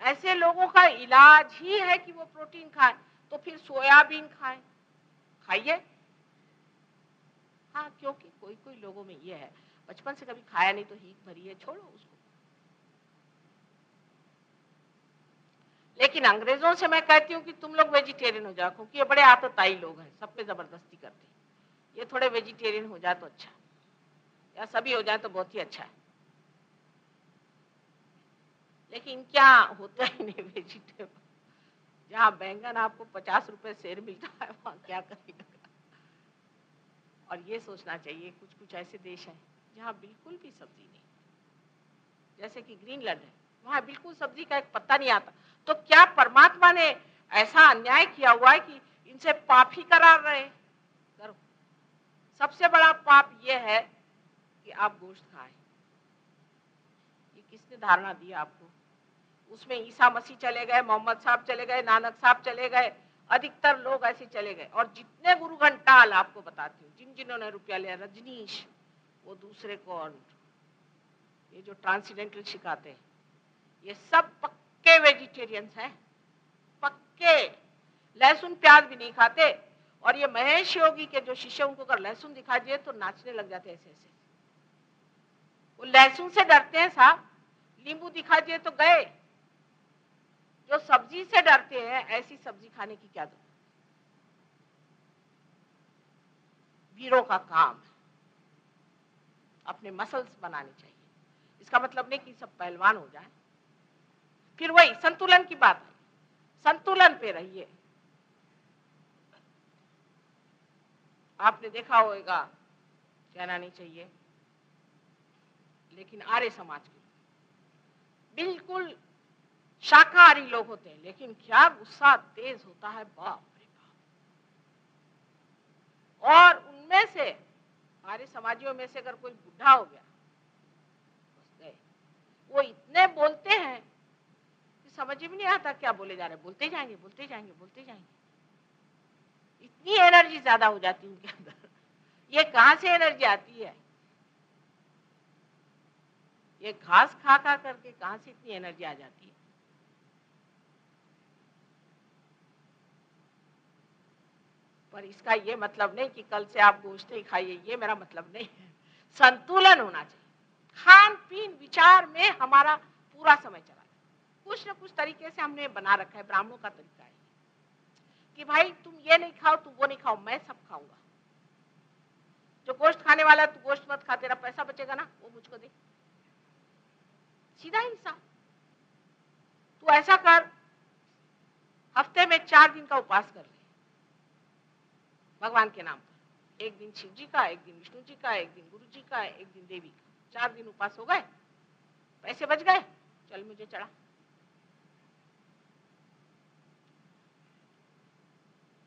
ऐसे लोगों का इलाज ही है कि वो प्रोटीन खाए तो फिर सोयाबीन खाए। खाइए। हाँ क्योंकि कोई कोई लोगों में ये है, बचपन से कभी खाया नहीं तो हीक भरी है, छोड़ो, उसको लेकिन अंग्रेज़ों से मैं कहती हूँ कि तुम लोग वेजिटेरियन हो जाओ, क्योंकि ये बड़े आतताई लोग हैं, सब पे ज़बरदस्ती करते हैं। ये थोड़े वेजिटेरियन हो जाए तो अच्छा या सभी हो जाए तो बहुत ही अच्छा है। लेकिन क्या होता ही नहीं वेजिटेबल जहाँ बैंगन आपको पचास रुपए शेर मिलता है, वहाँ क्या करेगा? और ये सोचना चाहिए कुछ कुछ ऐसे देश हैं जहाँ बिल्कुल भी सब्ज़ी नहीं जैसे कि ग्रीनलैंड है। वहाँ बिल्कुल सब्ज़ी का एक पत्ता नहीं आता। तो क्या परमात्मा ने ऐसा अन्याय किया हुआ है कि इनसे पाप ही करा रहे? करो। सबसे बड़ा पाप यह है कि आप गोश्त खाएँ। ये किसने धारणा दिया आपको? उसमें ईसा मसीह चले गए, मोहम्मद साहब चले गए, नानक साहब चले गए, अधिकतर लोग ऐसे चले गए। और जितने गुरु घंटाल आपको बताती हूँ, जिन जिन्होंने रुपया लिया, रजनीश, वो दूसरे को और ये जो ट्रांसीडेंटल सिखाते हैं। ये सब पक्के वेजिटेरियंस हैं। पक्के। लहसुन प्याज भी नहीं खाते। और ये महेश योगी के जो शिष्य उनको अगर लहसुन दिखा दिए तो नाचने लग जाते ऐसे ऐसे। वो लहसुन से डरते हैं साहब। नींबू दिखा दिए तो गए। जो सब्ज़ी से डरते हैं, ऐसी सब्ज़ी खाने की क्या ज़रूरत? वीरों का काम है। अपने मसल्स बनाने चाहिए। इसका मतलब नहीं कि सब पहलवान हो जाए। फिर वही संतुलन की बात संतुलन पे रहिए। आपने देखा होगा, कहना नहीं चाहिए। लेकिन आर्य समाज के बिल्कुल शाकाहारी लोग होते हैं, लेकिन क्या गुस्सा तेज होता है, बाप रे बाप। और उनमें से, आर्य समाजियों में से अगर कोई बुढ़ा हो गया वो इतने बोलते हैं समझ में नहीं आता क्या बोले जा रहे बोलते जाएँगे बोलते जाएँगे बोलते जाएँगे। इतनी एनर्जी ज़्यादा हो जाती है उनके अंदर? ये कहाँ से एनर्जी आती है? ये घास खा खा करके कहाँ से इतनी एनर्जी आ जाती है? पर इसका ये मतलब नहीं कि कल से आप गोश्त ही खाइए, ये मेरा मतलब नहीं है। संतुलन होना चाहिए। खान पीन विचार में हमारा पूरा समय चला। कुछ ना कुछ तरीके से हमने बना रखा है, ब्राह्मणों का तरीका है। कि भाई, तुम ये नहीं खाओ, तुम वो नहीं खाओ, मैं सब खाऊँगा। जो गोश्त खाने वाला तू गोश्त मत खा, तेरा पैसा बचेगा ना, वो मुझको दे। सीधा हिस्सा तू ऐसा कर, हफ़्ते में चार दिन का उपवास कर ले। भगवान के नाम पर। एक दिन शिव जी का, एक दिन विष्णु जी का, एक दिन गुरु जी का, एक दिन देवी का। चार दिन उपवास हो गए, पैसे बच गए, चल मुझे चढ़ा।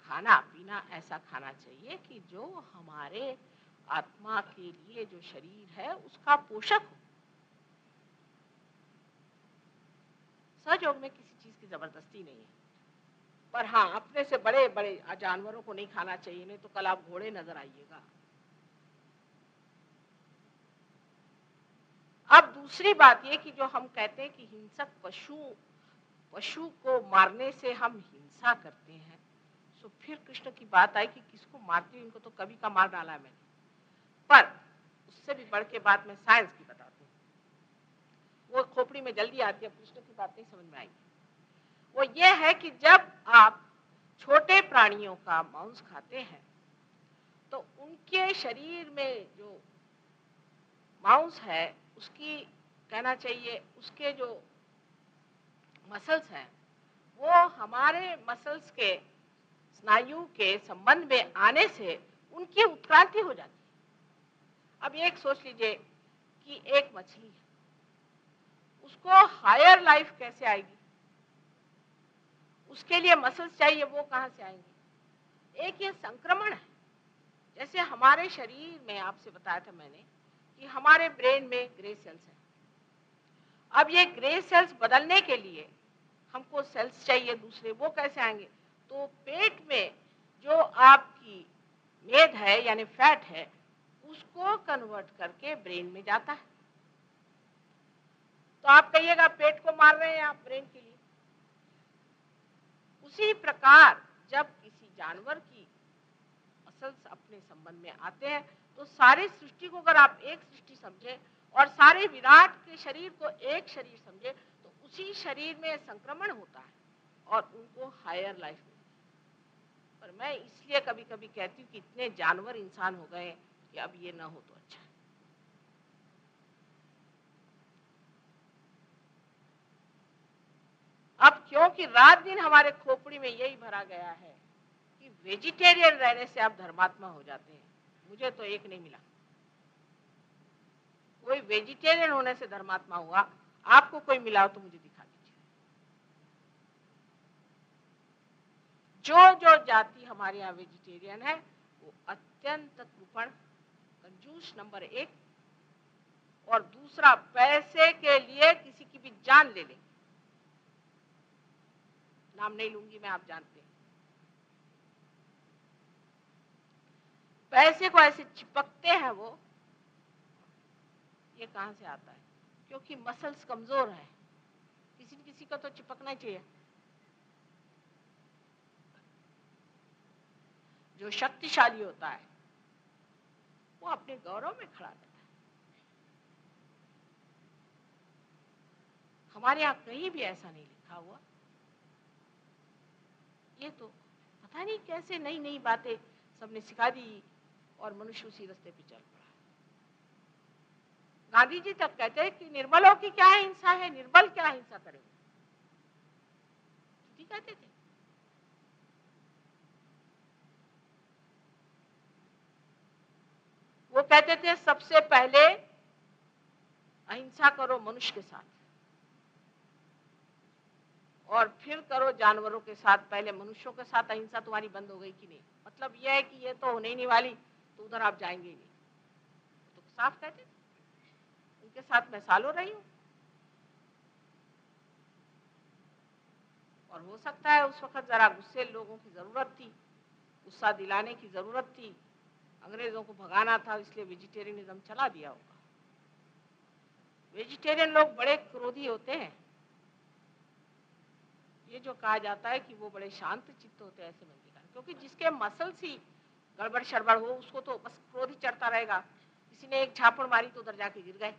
खाना पीना ऐसा खाना चाहिए कि जो हमारे आत्मा के लिए जो शरीर है, उसका पोषक हो। सहयोग में किसी चीज़ की ज़बरदस्ती नहीं है। पर हाँ अपने से बड़े बड़े जानवरों को नहीं खाना चाहिए, नहीं तो कल आप घोड़े नज़र आइएगा। अब दूसरी बात ये कि जो हम कहते हैं कि हिंसक पशु पशु को मारने से हम हिंसा करते हैं। तो फिर कृष्ण की बात आई कि किसको मारती इनको तो कभी का मार डाला है मैंने। पर उससे भी बढ़ के बात मैं साइंस की बताती हूँ। वो खोपड़ी में जल्दी आती है, कृष्ण की बात नहीं समझ में आएगी। वो ये है कि जब आप छोटे प्राणियों का मांस खाते हैं तो उनके शरीर में जो मांस है, उसकी कहना चाहिए, उसके जो मसल्स हैं, वो हमारे मसल्स के स्नायु के संबंध में आने से उनकी उत्क्रांति हो जाती है। अब एक सोच लीजिए कि एक मछली है। उसको हायर लाइफ कैसे आएगी? उसके लिए मसल्स चाहिए, वो कहाँ से आएँगे? एक ये संक्रमण है। जैसे हमारे शरीर में, आपसे बताया था मैंने कि हमारे ब्रेन में ग्रे सेल्स हैं। अब ये ग्रे सेल्स बदलने के लिए हमको सेल्स चाहिए, दूसरे वो कैसे आएँगे? तो पेट में जो आपकी मेद है, यानी फैट है, उसको कन्वर्ट करके ब्रेन में जाता है। तो आप कहिएगा, पेट को मार रहे हैं आप ब्रेन के लिए। उसी प्रकार जब किसी जानवर की असल अपने संबंध में आते हैं तो सारे सृष्टि को अगर आप एक सृष्टि समझे और सारे विराट के शरीर को एक शरीर समझे तो उसी शरीर में संक्रमण होता है और उनको हायर लाइफ पर मैं इसलिए कभी कभी कहती हूँ कि इतने जानवर इंसान हो गए कि अब ये ना हो तो अच्छा अब क्योंकि रात दिन हमारे खोपड़ी में यही भरा गया है कि वेजिटेरियन रहने से आप धर्मात्मा हो जाते हैं। मुझे तो एक नहीं मिला। कोई वेजिटेरियन होने से धर्मात्मा हुआ, आपको कोई मिला तो मुझे दिखा दीजिए जो जो जाति हमारे यहाँ वेजिटेरियन है, वो अत्यंत कृपण कंजूस नंबर एक। और दूसरा, पैसे के लिए किसी की भी जान ले लेंगे। नाम नहीं लूँगी मैं, आप जानते हैं। पैसे को ऐसे चिपकते हैं वो, ये कहाँ से आता है? क्योंकि मसल्स कमज़ोर है। किसी किसी को तो चिपकना चाहिए। जो शक्तिशाली होता है, वो अपने गौरव में खड़ा रहता है। हमारे यहाँ कहीं भी ऐसा नहीं लिखा हुआ। ये तो पता नहीं कैसे नई नई बातें सबने सिखा दी और मनुष्य उसी रस्ते पे चल पड़ा गांधी जी तक कहते हैं कि निर्मलों की क्या हिंसा है? निर्बल क्या हिंसा करेंगे? कहते थे। कहते थे, सबसे पहले अहिंसा करो मनुष्य के साथ। और फिर करो जानवरों के साथ, पहले मनुष्यों के साथ अहिंसा तुम्हारी बंद हो गई कि नहीं? मतलब यह है कि ये तो होने ही नहीं वाली तो उधर आप जाएँगे नहीं। तो साफ़ कहते थे। उनके साथ मैं सालों रही हूँ। और हो सकता है उस वक्त जरा गुस्से लोगों की ज़रूरत थी, गुस्सा दिलाने की ज़रूरत थी अंग्रेज़ों को भगाना था, इसलिए वेजिटेरियनिज्म चला दिया होगा। वेजिटेरियन लोग बड़े क्रोधी होते हैं। ये जो कहा जाता है कि वो बड़े शांत चित्त होते हैं, ऐसे मंदिर क्योंकि जिसके मसल्स ही गड़बड़ शड़बड़ हो, उसको तो बस क्रोध ही चढ़ता रहेगा। किसी ने एक झापड़ मारी तो उधर जाके गिर गए।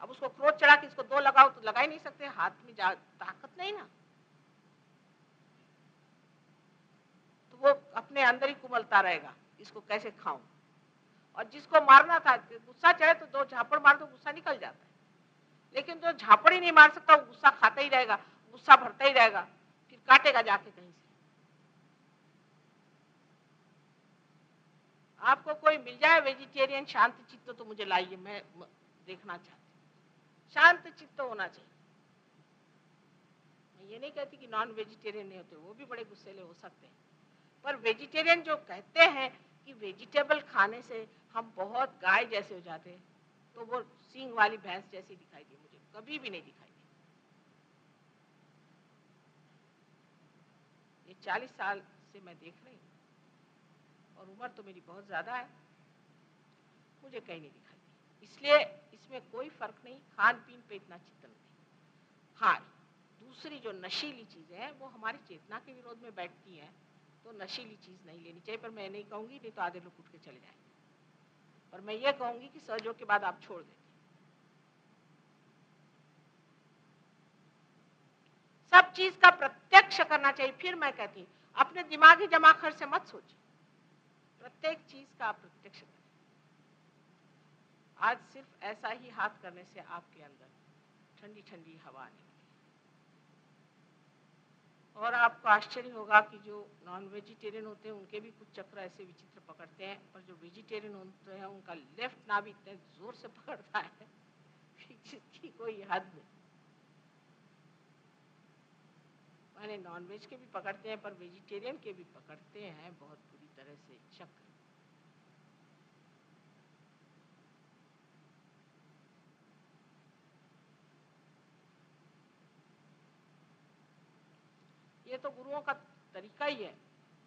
अब उसको क्रोध चढ़ा के इसको दो लगाओ तो लगा ही नहीं सकते, हाथ में जा, ताकत नहीं ना। तो वो अपने अंदर ही कुमलता रहेगा। इसको कैसे खाऊं? और जिसको मारना था, गुस्सा चढ़े तो दो झापड़ मार तो गुस्सा निकल जाता है। लेकिन जो झापड़ ही नहीं मार सकता, वो गुस्सा खाता ही रहेगा, गुस्सा भरता ही रहेगा, फिर काटेगा जाके कहीं से। आपको कोई मिल जाए वेजिटेरियन, शांत चित्त तो मुझे लाइए, मैं देखना चाहती शांत चित्त होना चाहिए। मैं ये नहीं कहती कि नॉन वेजिटेरियन नहीं होते, वो भी बड़े गुस्सेले हो सकते हैं। पर वेजिटेरियन जो कहते हैं कि वेजिटेबल खाने से हम बहुत गाय जैसे हो जाते हैं। तो वो सींग वाली भैंस जैसी दिखाई दी मुझे, कभी भी नहीं दिखाई दी। ये चालीस साल से मैं देख रही हूँ, और उम्र तो मेरी बहुत ज़्यादा है, मुझे कहीं नहीं दिखाई दी। इसलिए इसमें कोई फ़र्क नहीं खान पीन पे इतना चिंतन नहीं। हाँ दूसरी जो नशीली चीज़ें हैं, वो हमारी चेतना के विरोध में बैठती हैं। तो नशीली चीज़ नहीं लेनी चाहिए, पर मैं नहीं कहूँगी, नहीं तो आधे लोग उठ के चले जाएँगे। पर मैं ये कहूँगी कि सहयोग के बाद आप छोड़ दें। सब चीज़ का प्रत्यक्ष करना चाहिए, फिर मैं कहती हूँ, अपने दिमागी जमा से मत सोचिए। प्रत्येक चीज़ का आप प्रत्यक्ष करें। आज सिर्फ़ ऐसा ही हाथ करने से आपके अंदर ठंडी ठंडी हवा आने और आपको आश्चर्य होगा कि जो नॉन वेजिटेरियन होते हैं, उनके भी कुछ चक्र ऐसे विचित्र पकड़ते हैं, पर जो वेजिटेरियन होते हैं, उनका लेफ़्ट ना भी इतने ज़ोर से पकड़ता है जिसकी कोई हद नहीं। माने नॉनवेज के भी पकड़ते हैं, पर वेजिटेरियन के भी पकड़ते हैं, बहुत बुरी तरह से चक्र ये तो गुरुओं का तरीका ही है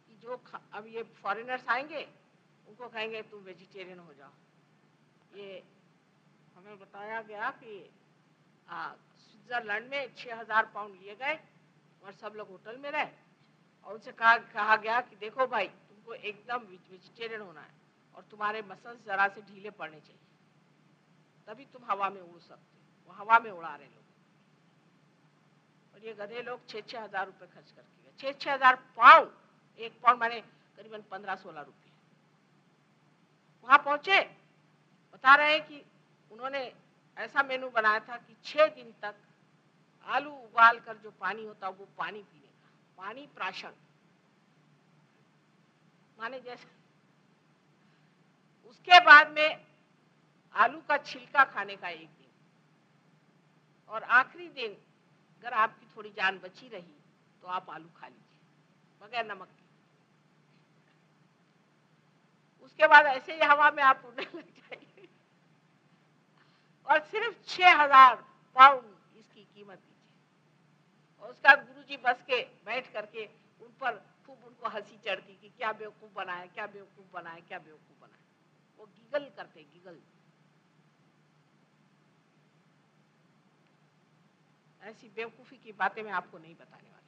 कि जो अब ये फॉरेनर्स आएँगे, उनको कहेंगे, तुम वेजिटेरियन हो जाओ। ये हमें बताया गया कि स्विट्जरलैंड में छह हज़ार पाउंड लिए गए और सब लोग होटल में रहे। और उनसे कहा कहा गया कि, देखो भाई, तुमको एकदम वेजिटेरियन होना है और तुम्हारे मसल्स जरा से ढीले पड़ने चाहिए। तभी तुम हवा में उड़ सकते वो हवा में उड़ा रहे लोग। और ये गधे लोग छह छह हज़ार रुपए खर्च करके गए। छह छह हज़ार पाउंड एक पाउंड माने करीबन पंद्रह सोलह रुपये वहाँ पहुँचे, बता रहे हैं कि उन्होंने ऐसा मेनू बनाया था कि छह दिन तक आलू उबाल कर जो पानी होता वो पानी पीने का, पानी प्राशन। माने जैसे, उसके बाद में आलू का छिलका खाने का एक दिन, और आखिरी दिन अगर आपकी थोड़ी जान बची रही तो आप आलू खा लीजिए, बगैर नमक के। उसके बाद ऐसे ही हवा में आप उड़ने लग जाइए। और सिर्फ़ छह हज़ार पाउंड इसकी कीमत दीजिए। और उसका गुरु जी बस के बैठ करके उन पर खूब उनको हँसी चढ़ती कि क्या बेवकूफ़ बनाया, क्या बेवकूफ़ बनाया, क्या बेवकूफ़ बनाया। वो गिगल करते, गिगल। ऐसी बेवकूफ़ी की बातें मैं आपको नहीं बताने वाली।